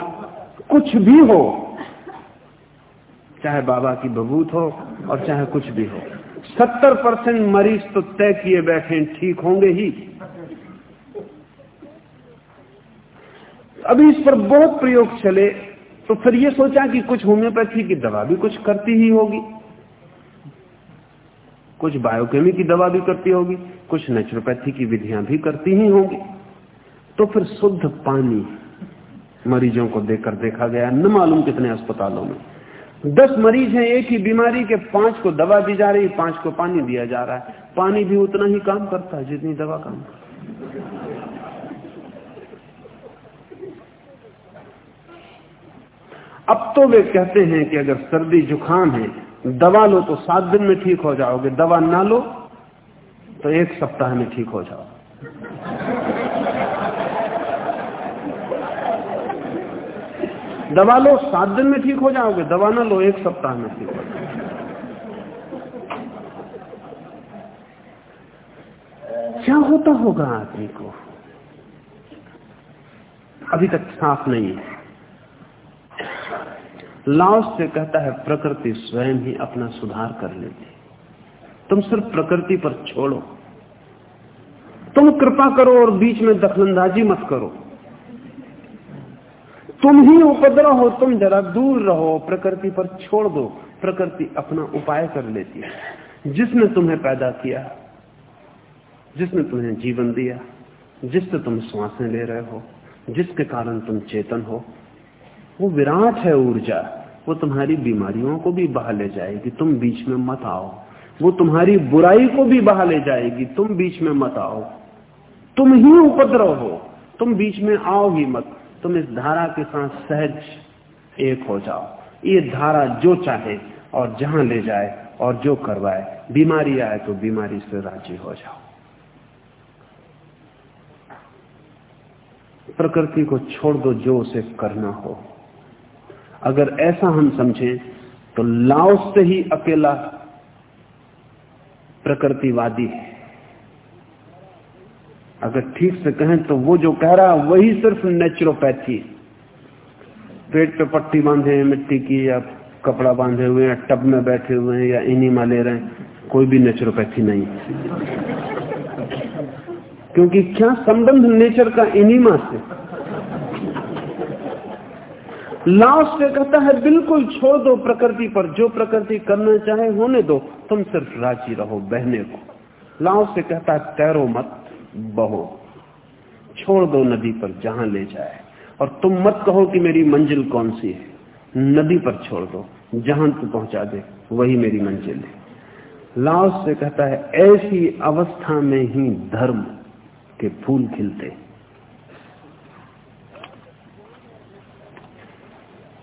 कुछ भी हो, चाहे बाबा की बबूत हो और चाहे कुछ भी हो। सत्तर परसेंट मरीज़ तो तय किए बैठे ठीक होंगे ही। अभी इस पर बहुत प्रयोग चले तो फिर ये सोचा कि कुछ होम्योपैथी की दवा भी कुछ करती ही होगी। कुछ बायोकेमी की दवा भी करती होगी, कुछ नेचुरोपैथी की विधियाँ भी करती ही होंगी। तो फिर शुद्ध पानी मरीजों को देकर देखा गया, न मालूम कितने अस्पतालों में। दस मरीज़ हैं, एक ही बीमारी के, पाँच को दवा दी जा रही, पाँच को पानी दिया जा रहा है। पानी भी उतना ही काम करता है जितनी दवा काम करता अब तो वे कहते हैं कि अगर सर्दी जुकाम है, दवा लो तो सात दिन में ठीक हो जाओगे, दवा ना लो तो एक सप्ताह में ठीक हो जाओ। दवा लो, सात दिन में ठीक हो जाओगे, दवा ना लो, एक सप्ताह में ठीक हो जाओगे क्या होता होगा आदमी को? अभी तक साफ़ नहीं है। लाओस से कहता है, प्रकृति स्वयं ही अपना सुधार कर लेती तुम सिर्फ़ प्रकृति पर छोड़ो। तुम कृपा करो और बीच में दखलंदाजी मत करो। तुम ही उपद्रव हो, तुम जरा दूर रहो, प्रकृति पर छोड़ दो। प्रकृति अपना उपाय कर लेती है। जिसने तुम्हें पैदा किया, जिसने तुम्हें जीवन दिया, जिससे तुम श्वासें ले रहे हो, जिसके कारण तुम चेतन हो, वो विराट है ऊर्जा। वो तुम्हारी बीमारियों को भी बहा ले जाएगी, तुम बीच में मत आओ। वो तुम्हारी बुराई को भी बहा ले जाएगी, तुम बीच में मत आओ। तुम ही उपद्रव हो, तुम बीच में आओ ही मत। तुम इस धारा के साथ सहज एक हो जाओ। ये धारा जो चाहे और जहाँ ले जाए और जो करवाए, बीमारी आए तो बीमारी से राज़ी हो जाओ। प्रकृति को छोड़ दो, जो उसे करना हो। अगर ऐसा हम समझें तो लाओस से ही अकेला प्रकृतिवादी है। अगर ठीक से कहें तो वो जो कह रहा है, वही सिर्फ़ नेचुरोपैथी पेट पे पट्टी बांधे हैं, मिट्टी की, या कपड़ा बांधे हुए हैं टब में बैठे हुए हैं, या इनिमा ले रहे हैं, कोई भी नेचुरोपैथी नहीं। क्योंकि क्या संबंध नेचर का इनिमा से? लाओस से कहता है, बिल्कुल छोड़ दो प्रकृति पर, जो प्रकृति करना चाहे होने दो, तुम सिर्फ़ राज़ी रहो बहने को। लाओस से कहता है, तैरो मत, बहो, छोड़ दो नदी पर जहाँ ले जाए। और तुम मत कहो कि मेरी मंजिल कौन सी है। नदी पर छोड़ दो, जहाँ तू पहुँचा दे, वही मेरी मंजिल है। लाओस से कहता है, ऐसी अवस्था में ही धर्म के फूल खिलते हैं।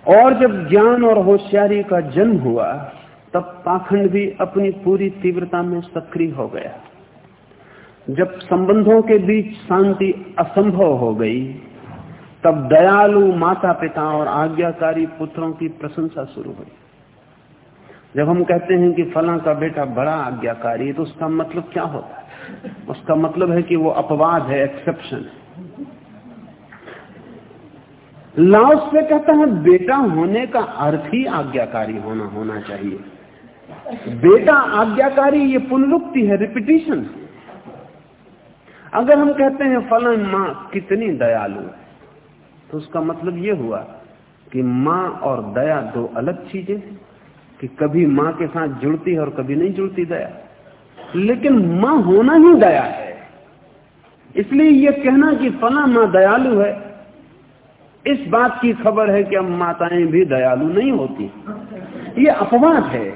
और जब ज्ञान और होशियारी का जन्म हुआ, तब पाखंड भी अपनी पूरी तीव्रता में सक्रिय हो गया। जब संबंधों के बीच शांति असंभव हो गई, तब दयालु माता पिता और आज्ञाकारी पुत्रों की प्रशंसा शुरू हुई। जब हम कहते हैं कि फला का बेटा बड़ा आज्ञाकारी है तो उसका मतलब क्या होता है? उसका मतलब है कि वो अपवाद है एक्सेप्शन है। लाओस से कहता है, बेटा होने का अर्थ ही आज्ञाकारी होना होना चाहिए। बेटा आज्ञाकारी, ये पुनरुक्ति है रिपीटिशन अगर हम कहते हैं फलन माँ कितनी दयालु है तो उसका मतलब ये हुआ कि माँ और दया दो अलग चीज़ें हैं, कि कभी माँ के साथ जुड़ती है और कभी नहीं जुड़ती दया। लेकिन माँ होना ही दया है। इसलिए यह कहना कि फला माँ दयालु है इस बात की खबर है कि अब माताएँ भी दयालु नहीं होती। ये अपवाद है।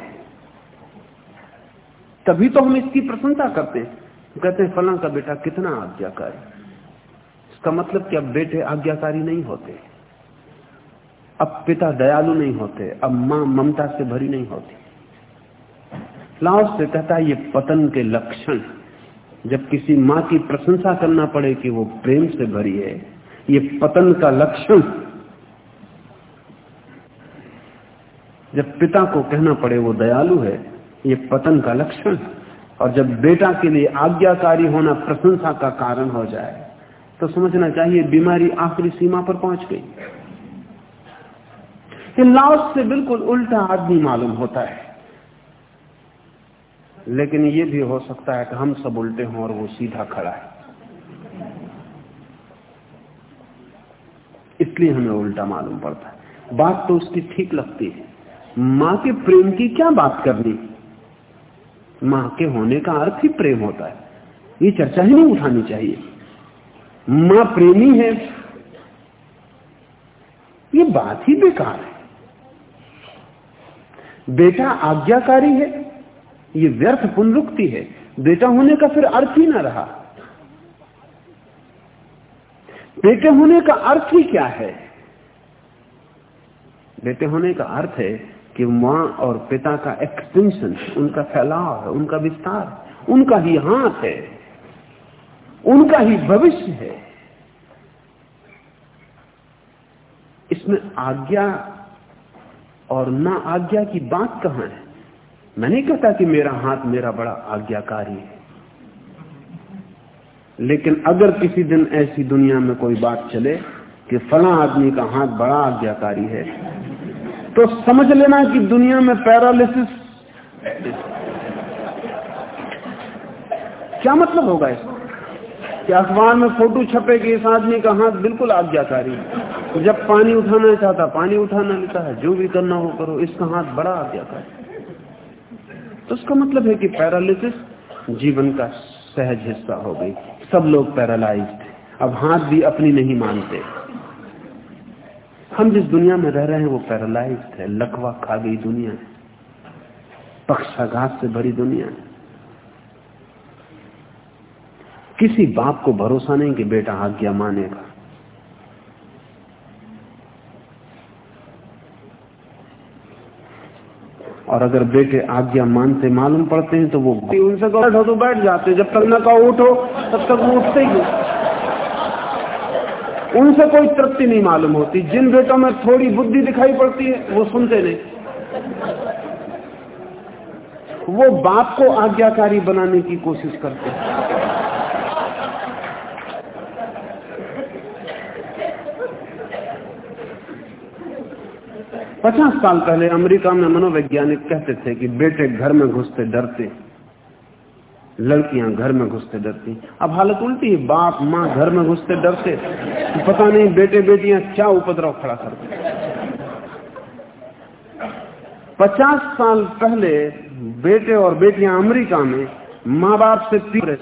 तभी तो हम इसकी प्रशंसा करते हैं। कहते हैं, फला का बेटा कितना आज्ञाकारी। इसका मतलब कि अब बेटे आज्ञाकारी नहीं होते। अब पिता दयालु नहीं होते। अब माँ ममता से भरी नहीं होती। लाओस से कहता है, ये पतन के लक्षण जब किसी माँ की प्रशंसा करना पड़े कि वो प्रेम से भरी है ये पतन का लक्षण। जब पिता को कहना पड़े वो दयालु है, ये पतन का लक्षण। और जब बेटा के लिए आज्ञाकारी होना प्रशंसा का कारण हो जाए तो समझना चाहिए बीमारी आखिरी सीमा पर पहुँच गई। लाओस से बिल्कुल उल्टा आदमी मालूम होता है। लेकिन ये भी हो सकता है कि हम सब उल्टे हों और वो सीधा खड़ा है। इसलिए हमें उल्टा मालूम पड़ता है। बात तो उसकी ठीक लगती है। माँ के प्रेम की क्या बात करनी? माँ के होने का अर्थ ही प्रेम होता है। ये चर्चा ही नहीं उठानी चाहिए। माँ प्रेमी है। ये बात ही बेकार है। बेटा आज्ञाकारी है। ये व्यर्थ पुनरुक्ति है। बेटा होने का फिर अर्थ ही ना रहा। बेटे होने का अर्थ ही क्या है? बेटे होने का अर्थ है कि माँ और पिता का एक्सटेंशन उनका फैलाव है, उनका विस्तार, उनका ही हाथ है, उनका ही भविष्य है। इसमें आज्ञा और ना आज्ञा की बात कहाँ है? मैं नहीं कहता कि मेरा हाथ मेरा बड़ा आज्ञाकारी है। लेकिन अगर किसी दिन ऐसी दुनिया में कोई बात चले कि फला आदमी का हाथ बड़ा आज्ञाकारी है तो समझ लेना कि दुनिया में पैरालिसिस क्या मतलब होगा इसका? कि अखबार में फ़ोटो छपे कि इस आदमी का हाथ बिल्कुल आज्ञाकारी है। जब पानी उठाना चाहता पानी उठाना, लेता है, जो भी करना हो करो, इसका हाथ बड़ा आज्ञाकारी तो उसका मतलब है कि पैरालिसिस जीवन का सहज हिस्सा हो गई। सब लोग पैरालाइज थे। अब हाथ भी अपनी नहीं मानते। हम जिस दुनिया में रह रहे हैं, वो पैरालाइज है। लकवा खा गई दुनिया। है पक्षाघात से भरी दुनिया। है किसी बाप को भरोसा नहीं कि बेटा आज्ञा मानेगा। और अगर बेटे आज्ञा मानते मालूम पड़ते हैं तो वो उनसे बैठो तो बैठ जाते, जब तक न कहो उठो, तब तक वो उठते ही उनसे कोई तृप्ति नहीं मालूम होती। जिन बेटों में थोड़ी बुद्धि दिखाई पड़ती है, वो सुनते नहीं। वो बाप को आज्ञाकारी बनाने की कोशिश करते हैं। पचास साल पहले अमेरिका में मनोवैज्ञानिक कहते थे कि बेटे घर में घुसते डरते, लड़कियाँ घर में घुसते डरती। अब हालत उल्टी है बाप, माँ घर में घुसते डरते। पता नहीं बेटे बेटियाँ क्या उपद्रव खड़ा करते। पचास साल पहले बेटे और बेटियाँ अमेरिका में माँ बाप से पीड़े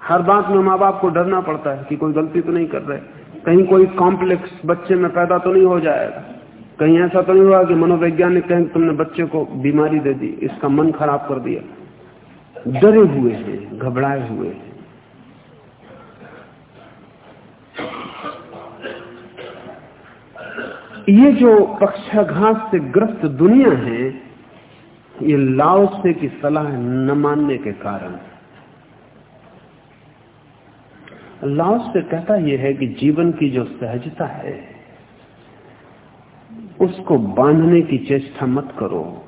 हर बात में माँ बाप को डरना पड़ता है कि कोई गलती तो नहीं कर रहे। कहीं कोई कॉम्प्लेक्स बच्चे में पैदा तो नहीं हो जाएगा। कहीं ऐसा तो नहीं हुआ कि मनोवैज्ञानिक कहें तुमने बच्चे को बीमारी दे दी, इसका मन खराब कर दिया। डरे हुए हैं, घबराए हुए हैं। ये जो पक्षाघात से ग्रस्त दुनिया है, ये लाओ से की सलाह न मानने के कारण लाओ से कहता यह है कि जीवन की जो सहजता है, उसको बांधने की चेष्टा मत करो।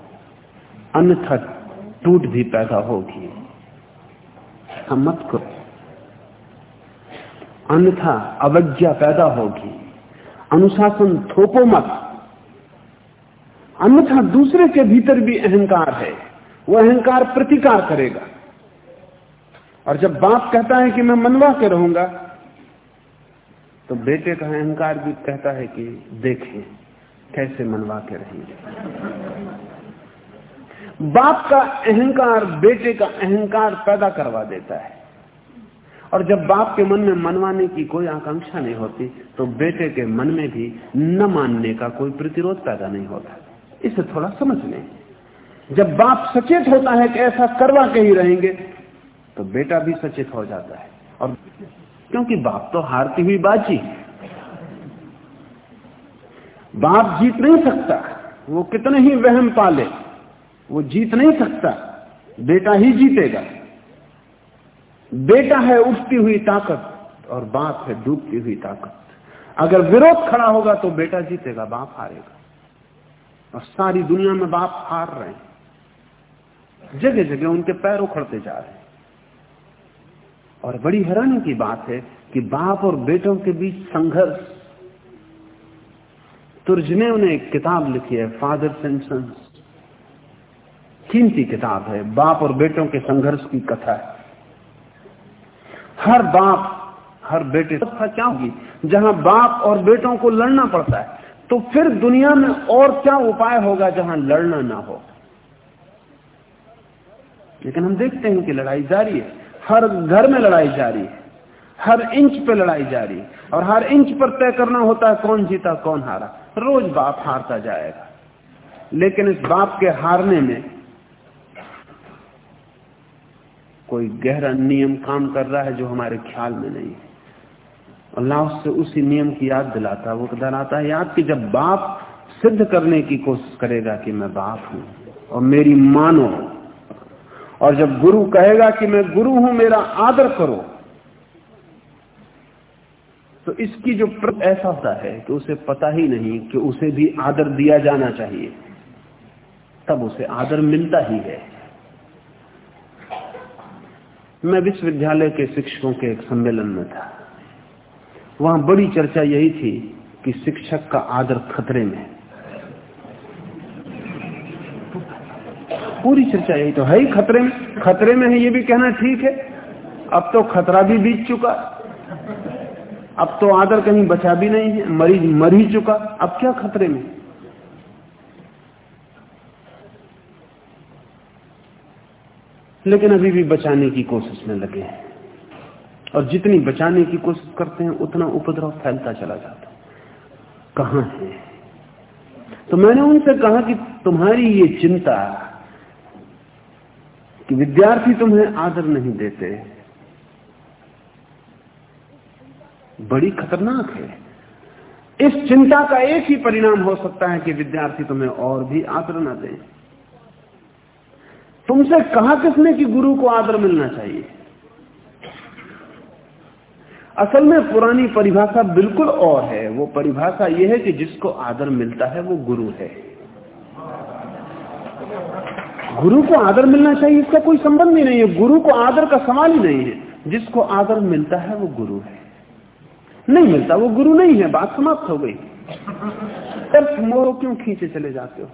अन्यथा टूट भी पैदा होगी। मत करो। अन्यथा अवज्ञा पैदा होगी। अनुशासन थोपो मत। अन्यथा दूसरे के भीतर भी अहंकार है। वो अहंकार प्रतिकार करेगा। और जब बाप कहता है कि मैं मनवा के रहूँगा तो बेटे का अहंकार भी कहता है कि देखें कैसे मनवा के रहेंगे। बाप का अहंकार बेटे का अहंकार पैदा करवा देता है। और जब बाप के मन में मनवाने की कोई आकांक्षा नहीं होती तो बेटे के मन में भी न मानने का कोई प्रतिरोध पैदा नहीं होता। इसे थोड़ा समझ लें। जब बाप सचेत होता है कि ऐसा करवा के ही रहेंगे तो बेटा भी सचेत हो जाता है। और क्योंकि बाप तो हारती हुई बाजी। बाप जीत नहीं सकता, वो कितने ही वहम पाले वो जीत नहीं सकता, बेटा ही जीतेगा। बेटा है उठती हुई ताकत और बाप है डूबती हुई ताकत। अगर विरोध खड़ा होगा तो बेटा जीतेगा, बाप हारेगा। और सारी दुनिया में बाप हार रहे हैं। जगह जगह उनके पैर उखड़ते जा रहे हैं। और बड़ी हैरानी की बात है कि बाप और बेटों के बीच संघर्ष। तुर्जने ने एक किताब लिखी है, फादर सन्स कीमती किताब है, बाप और बेटों के संघर्ष की कथा है। हर बाप, हर बेटे क्या होगी? जहाँ बाप और बेटों को लड़ना पड़ता है तो फिर दुनिया में और क्या उपाय होगा जहाँ लड़ना ना हो? लेकिन हम देखते हैं कि लड़ाई जारी है। हर घर में लड़ाई जारी है, हर इंच पे लड़ाई जारी और हर इंच पर तय करना होता है कौन जीता, कौन हारा। रोज बाप हारता जाएगा। लेकिन इस बाप के हारने में कोई गहरा नियम काम कर रहा है जो हमारे ख्याल में नहीं है। अल्लाह उससे उसी नियम की याद दिलाता है। वो दिलाता है याद कि जब बाप सिद्ध करने की कोशिश करेगा कि मैं बाप हूँ और मेरी मानो और जब गुरु कहेगा कि मैं गुरु हूँ, मेरा आदर करो तो इसकी जो ऐसा होता है कि उसे पता ही नहीं कि उसे भी आदर दिया जाना चाहिए। तब उसे आदर मिलता ही है। मैं विश्वविद्यालय के शिक्षकों के एक सम्मेलन में था। वहाँ बड़ी चर्चा यही थी कि शिक्षक का आदर खतरे में पूरी चर्चा यही तो है ही खतरे में। खतरे में है ये भी कहना ठीक है। अब तो खतरा भी बीत चुका। अब तो आदर कहीं बचा भी नहीं है, मरीज़ मर ही चुका। अब क्या खतरे में? लेकिन अभी भी बचाने की कोशिश में लगे हैं। और जितनी बचाने की कोशिश करते हैं, उतना उपद्रव फैलता चला जाता है। कहाँ है? तो मैंने उनसे कहा कि तुम्हारी ये चिंता कि विद्यार्थी तुम्हें आदर नहीं देते। बड़ी खतरनाक है। इस चिंता का एक ही परिणाम हो सकता है कि विद्यार्थी तुम्हें और भी आदर ना दें। तुमसे कहा किसने कि गुरु को आदर मिलना चाहिए? असल में पुरानी परिभाषा बिल्कुल और है। वो परिभाषा यह है कि जिसको आदर मिलता है, वो गुरु है। गुरु को आदर मिलना चाहिए, इसका कोई संबंध ही नहीं है। गुरु को आदर का सवाल ही नहीं है। जिसको आदर मिलता है, वो गुरु है। नहीं मिलता, वो गुरु नहीं है। बात समाप्त हो गई। तब मोह क्यों खींचे चले जाते हो?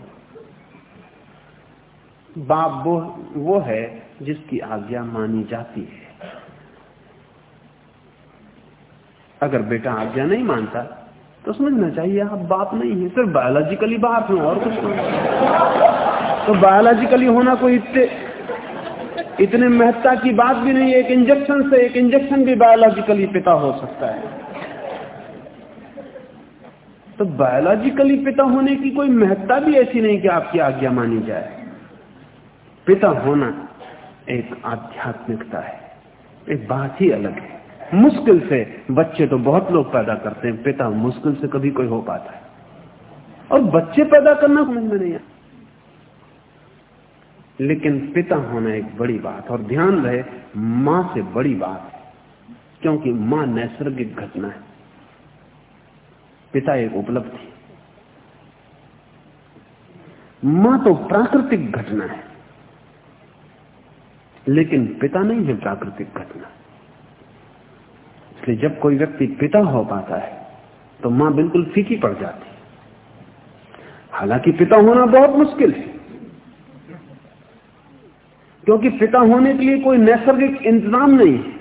बाप वो वो है जिसकी आज्ञा मानी जाती है। अगर बेटा आज्ञा नहीं मानता तो समझना चाहिए आप बाप नहीं है, सिर्फ़ बायोलॉजिकली बाप है, और कुछ नहीं। तो बायोलॉजिकली होना कोई इतने इतने महत्ता की बात भी नहीं है, एक इंजेक्शन से एक इंजेक्शन भी बायोलॉजिकली पिता हो सकता है। तो बायोलॉजिकली पिता होने की कोई महत्ता भी ऐसी नहीं कि आपकी आज्ञा मानी जाए। पिता होना एक आध्यात्मिकता है, एक बात ही अलग है। मुश्किल से, बच्चे तो बहुत लोग पैदा करते हैं। पिता, मुश्किल से कभी कोई हो पाता है। और बच्चे पैदा करना समझ में नहीं आता। लेकिन पिता होना एक बड़ी बात, और ध्यान रहे, माँ से बड़ी बात है, क्योंकि माँ नैसर्गिक घटना है। पिता एक उपलब्धि। माँ तो प्राकृतिक घटना है। लेकिन पिता नहीं है प्राकृतिक घटना। इसलिए जब कोई व्यक्ति पिता हो पाता है तो माँ बिल्कुल फीकी पड़ जाती हालाँकि पिता होना बहुत मुश्किल है, क्योंकि पिता होने के लिए कोई नैसर्गिक इंतज़ाम नहीं है।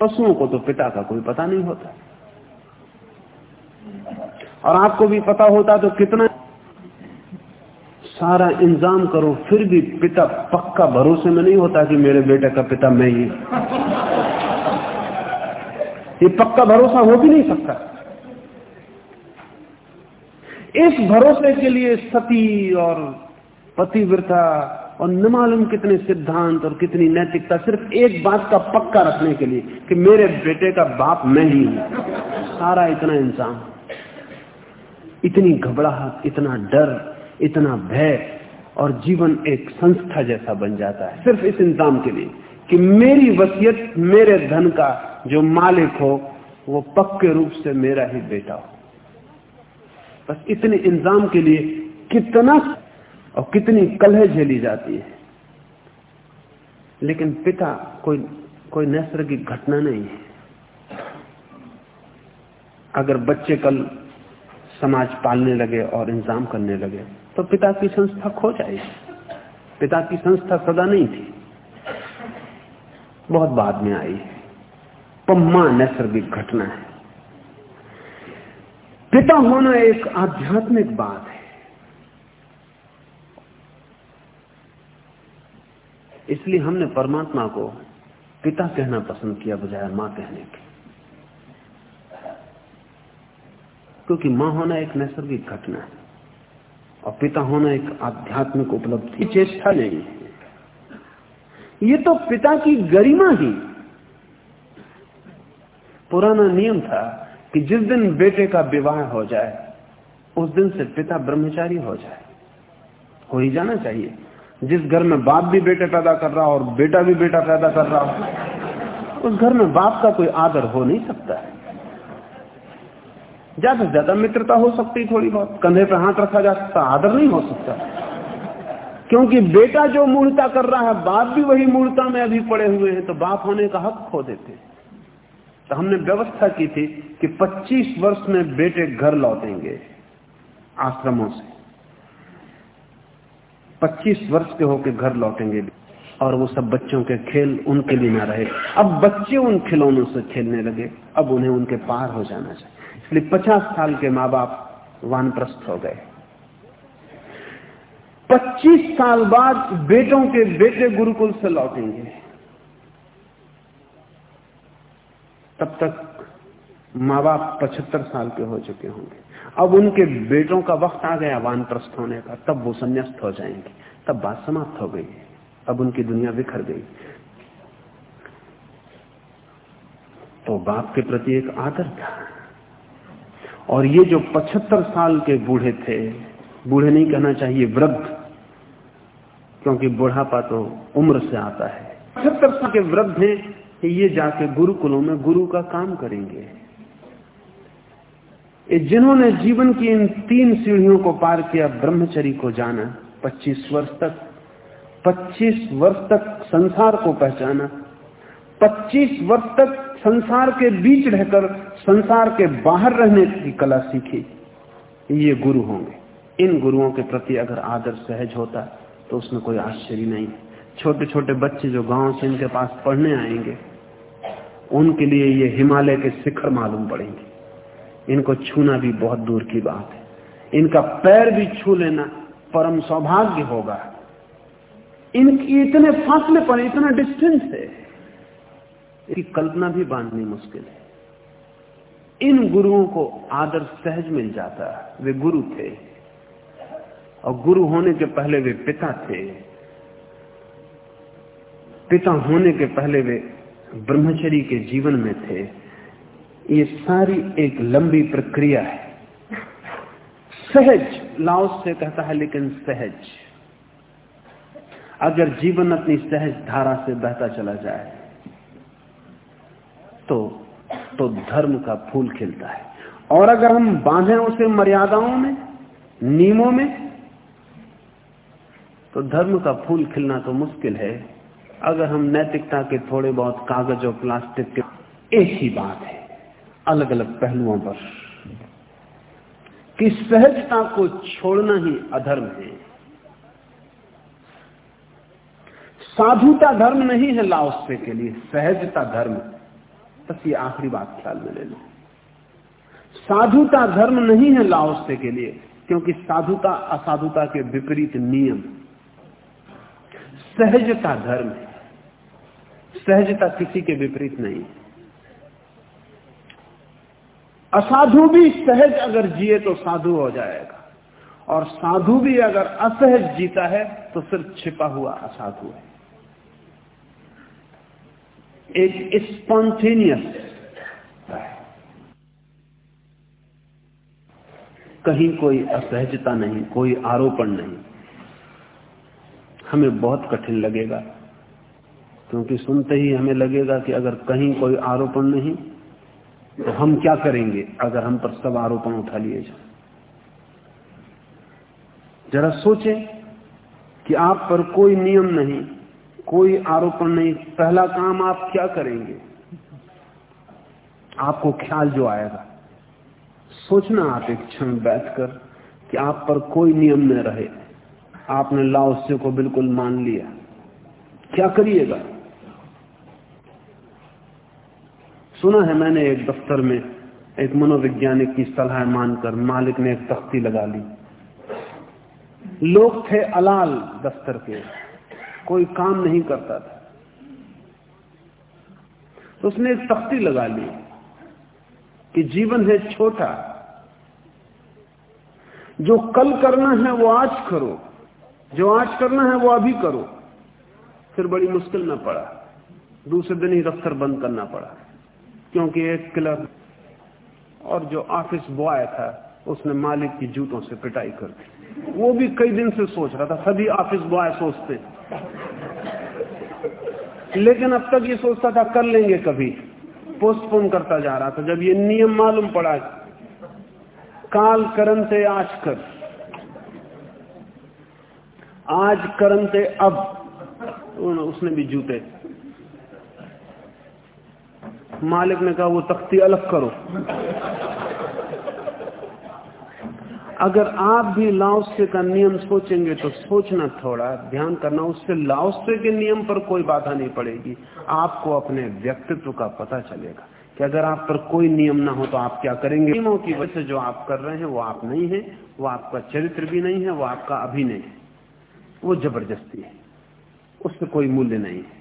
पशुओं को तो पिता का कोई पता नहीं होता। और आपको भी पता होता तो कितना सारा इंतज़ाम करो, फिर भी पिता पक्का भरोसे में नहीं होता कि मेरे बेटे का पिता मैं ही ये पक्का भरोसा हो भी नहीं सकता। इस भरोसे के लिए सती और पतिव्रता और न मालूम कितने सिद्धांत और कितनी नैतिकता, सिर्फ़ एक बात का पक्का रखने के लिए कि मेरे बेटे का बाप मैं ही हूँ। सारा इतना इंसान इतनी घबराहट, इतना डर इतना भय और जीवन एक संस्था जैसा बन जाता है। सिर्फ़ इस इंतज़ाम के लिए कि मेरी वसीयत, मेरे धन का जो मालिक हो, वो पक्के रूप से मेरा ही बेटा हो। बस इतने इंतज़ाम के लिए कितना और कितनी कलह झेली जाती है। लेकिन पिता कोई कोई नैसर्गिक घटना नहीं है। अगर बच्चे कल समाज पालने लगे और इंतज़ाम करने लगे तो पिता की संस्था खो जाएगी पिता की संस्था सदा नहीं थी। बहुत बाद में आई। तो माँ नैसर्गिक घटना है। पिता होना एक आध्यात्मिक बात है। इसलिए हमने परमात्मा को पिता कहना पसंद किया बजाय माँ कहने के। क्योंकि माँ होना एक नैसर्गिक घटना है। और पिता होना एक आध्यात्मिक उपलब्धि। चेष्टा नहीं है। ये तो पिता की गरिमा ही। पुराना नियम था कि जिस दिन बेटे का विवाह हो जाए उस दिन से पिता ब्रह्मचारी हो जाए। हो ही जाना चाहिए। जिस घर में बाप भी बेटे पैदा कर रहा हो और बेटा भी बेटा पैदा कर रहा हो उस घर में बाप का कोई आदर हो नहीं सकता है। ज़्यादा से ज़्यादा मित्रता हो सकती थोड़ी बहुत। कंधे पर हाथ रखा जा सकता, आदर नहीं हो सकता। क्योंकि बेटा जो मूर्ता कर रहा है, बाप भी वही मूर्ता में अभी पड़े हुए हैं तो बाप होने का हक खो देते तो हमने व्यवस्था की थी कि 25 वर्ष में बेटे घर लौटेंगे आश्रमों से। 25 वर्ष के होके घर लौटेंगे और वो सब बच्चों के खेल उनके लिए ना रहे। अब बच्चे उन खिलौनों से खेलने लगे, अब उन्हें उनके पार हो जाना चाहिए। इसलिए पचास साल के माँ बाप वानप्रस्थ हो गए। पच्चीस साल बाद बेटों के बेटे गुरुकुल से लौटेंगे। तब तक माँ बाप पचहत्तर साल के हो चुके होंगे। अब उनके बेटों का वक्त आ गया वानप्रस्थ होने का, तब वो संन्यास्त हो जाएँगे। तब बात समाप्त हो गई। अब उनकी दुनिया बिखर गई। तो बाप के प्रति एक आदर था। और ये जो पचहत्तर साल के बूढ़े थे, बूढ़े नहीं कहना चाहिए वृद्ध, क्योंकि बुढ़ापा तो उम्र से आता है। पचहत्तर साल के वृद्ध हैं ये जाके गुरुकुलों में गुरु का काम करेंगे। जिन्होंने जीवन की इन तीन सीढ़ियों को पार किया ब्रह्मचरी को जाना 25 वर्ष तक 25 वर्ष तक संसार को पहचाना 25 वर्ष तक संसार के बीच रहकर, संसार के बाहर रहने की कला सीखी। ये गुरु होंगे। इन गुरुओं के प्रति अगर आदर सहज होता तो उसमें कोई आश्चर्य नहीं। छोटे छोटे बच्चे जो गाँव से इनके पास पढ़ने आएँगे, उनके लिए ये हिमालय के शिखर मालूम पड़ेंगे। इनको छूना भी बहुत दूर की बात है। इनका पैर भी छू लेना परम सौभाग्य होगा। इनकी इतने फासले पर इतना डिस्टेंस है। इसकी कल्पना भी बांधनी मुश्किल है। इन गुरुओं को आदर सहज मिल जाता वे गुरु थे और गुरु होने के पहले वे पिता थे। पिता होने के पहले वे ब्रह्मचरी के जीवन में थे। ये सारी एक लंबी प्रक्रिया है। सहज, लाओस से कहता है, लेकिन सहज। अगर जीवन अपनी सहज धारा से बहता चला जाए तो तो धर्म का फूल खिलता है। और अगर हम बांधे उसे मर्यादाओं में, नियमों में तो धर्म का फूल खिलना तो मुश्किल है। अगर हम नैतिकता के थोड़े बहुत कागज़ और प्लास्टिक के, एक ही बात है अलग अलग पहलुओं पर। कि सहजता को छोड़ना ही अधर्म है। साधुता धर्म नहीं है लाओसे के लिए, सहजता धर्म। बस ये आखिरी बात ख्याल में ले लो। साधुता धर्म नहीं है लाओसे के लिए, क्योंकि साधुता असाधुता के विपरीत नियम। सहजता धर्म है। सहजता किसी के विपरीत नहीं। असाधु भी सहज अगर जिए तो साधु हो जाएगा, और साधु भी अगर असहज जीता है तो सिर्फ़ छिपा हुआ असाधु है। एक स्पॉन्टेनियस कहीं कोई असहजता नहीं, कोई आरोपण नहीं। हमें बहुत कठिन लगेगा, क्योंकि सुनते ही हमें लगेगा कि अगर कहीं कोई आरोपण नहीं तो हम क्या करेंगे अगर हम पर सब आरोपण उठा लिए जाए? जरा सोचें कि आप पर कोई नियम नहीं कोई आरोपण नहीं। पहला काम आप क्या करेंगे? आपको ख्याल जो आएगा, सोचना आप एक क्षण बैठकर कि आप पर कोई नियम न रहे। आपने लाओस्य को बिल्कुल मान लिया। क्या करिएगा? सुना है मैंने एक दफ्तर में एक मनोवैज्ञानिक की सलाह मानकर मालिक ने एक तख्ती लगा ली। लोग थे अलाल दफ्तर के। कोई काम नहीं करता था। तो उसने एक तख्ती लगा ली कि जीवन है छोटा। जो कल करना है वो आज करो, जो आज करना है वो अभी करो। फिर बड़ी मुश्किल न पड़ा। दूसरे दिन ही दफ्तर बंद करना पड़ा, क्योंकि एक क्लर्क और जो ऑफ़िस बॉय था, उसने मालिक की जूतों से पिटाई कर दी। वो भी कई दिन से सोच रहा था, सभी ऑफ़िस बॉय सोचते लेकिन अब तक ये सोचता था, कर लेंगे कभी। पोस्टपोन करता जा रहा था। जब ये नियम मालूम पड़ा, काल कर्म से आज कर। आज कर्म से अब। उसने भी जूते। मालिक ने कहा, वो तख्ती अलग करो। अगर आप भी लाओसे का नियम सोचेंगे तो सोचना थोड़ा, ध्यान करना, उससे लाओसे के नियम पर कोई बाधा नहीं पड़ेगी। आपको अपने व्यक्तित्व का पता चलेगा कि अगर आप पर कोई नियम ना हो तो आप क्या करेंगे? नियमों की वजह से जो आप कर रहे हैं वो आप नहीं है, वो आपका चरित्र भी नहीं है, वो आपका अभिनय है। वो ज़बरदस्ती है। उससे कोई मूल्य नहीं है।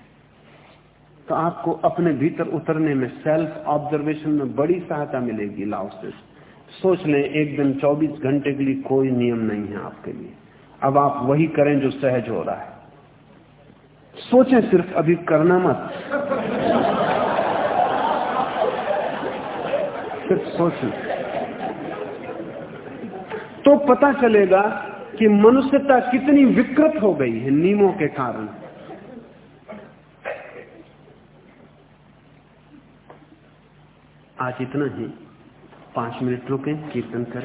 तो आपको अपने भीतर उतरने में सेल्फ ऑब्जर्वेशन में बड़ी सहायता मिलेगी लाओसे से। सोच लें, एक दिन 24 घंटे के लिए कोई नियम नहीं है आपके लिए। अब आप वही करें जो सहज हो रहा है। सोचें सिर्फ़, अभी करना मत। सिर्फ़ सोचें। तो पता चलेगा कि मनुष्यता कितनी विकृत हो गई है नियमों के कारण। आज इतना ही। पाँच मिनट रुकें कीर्तन करें।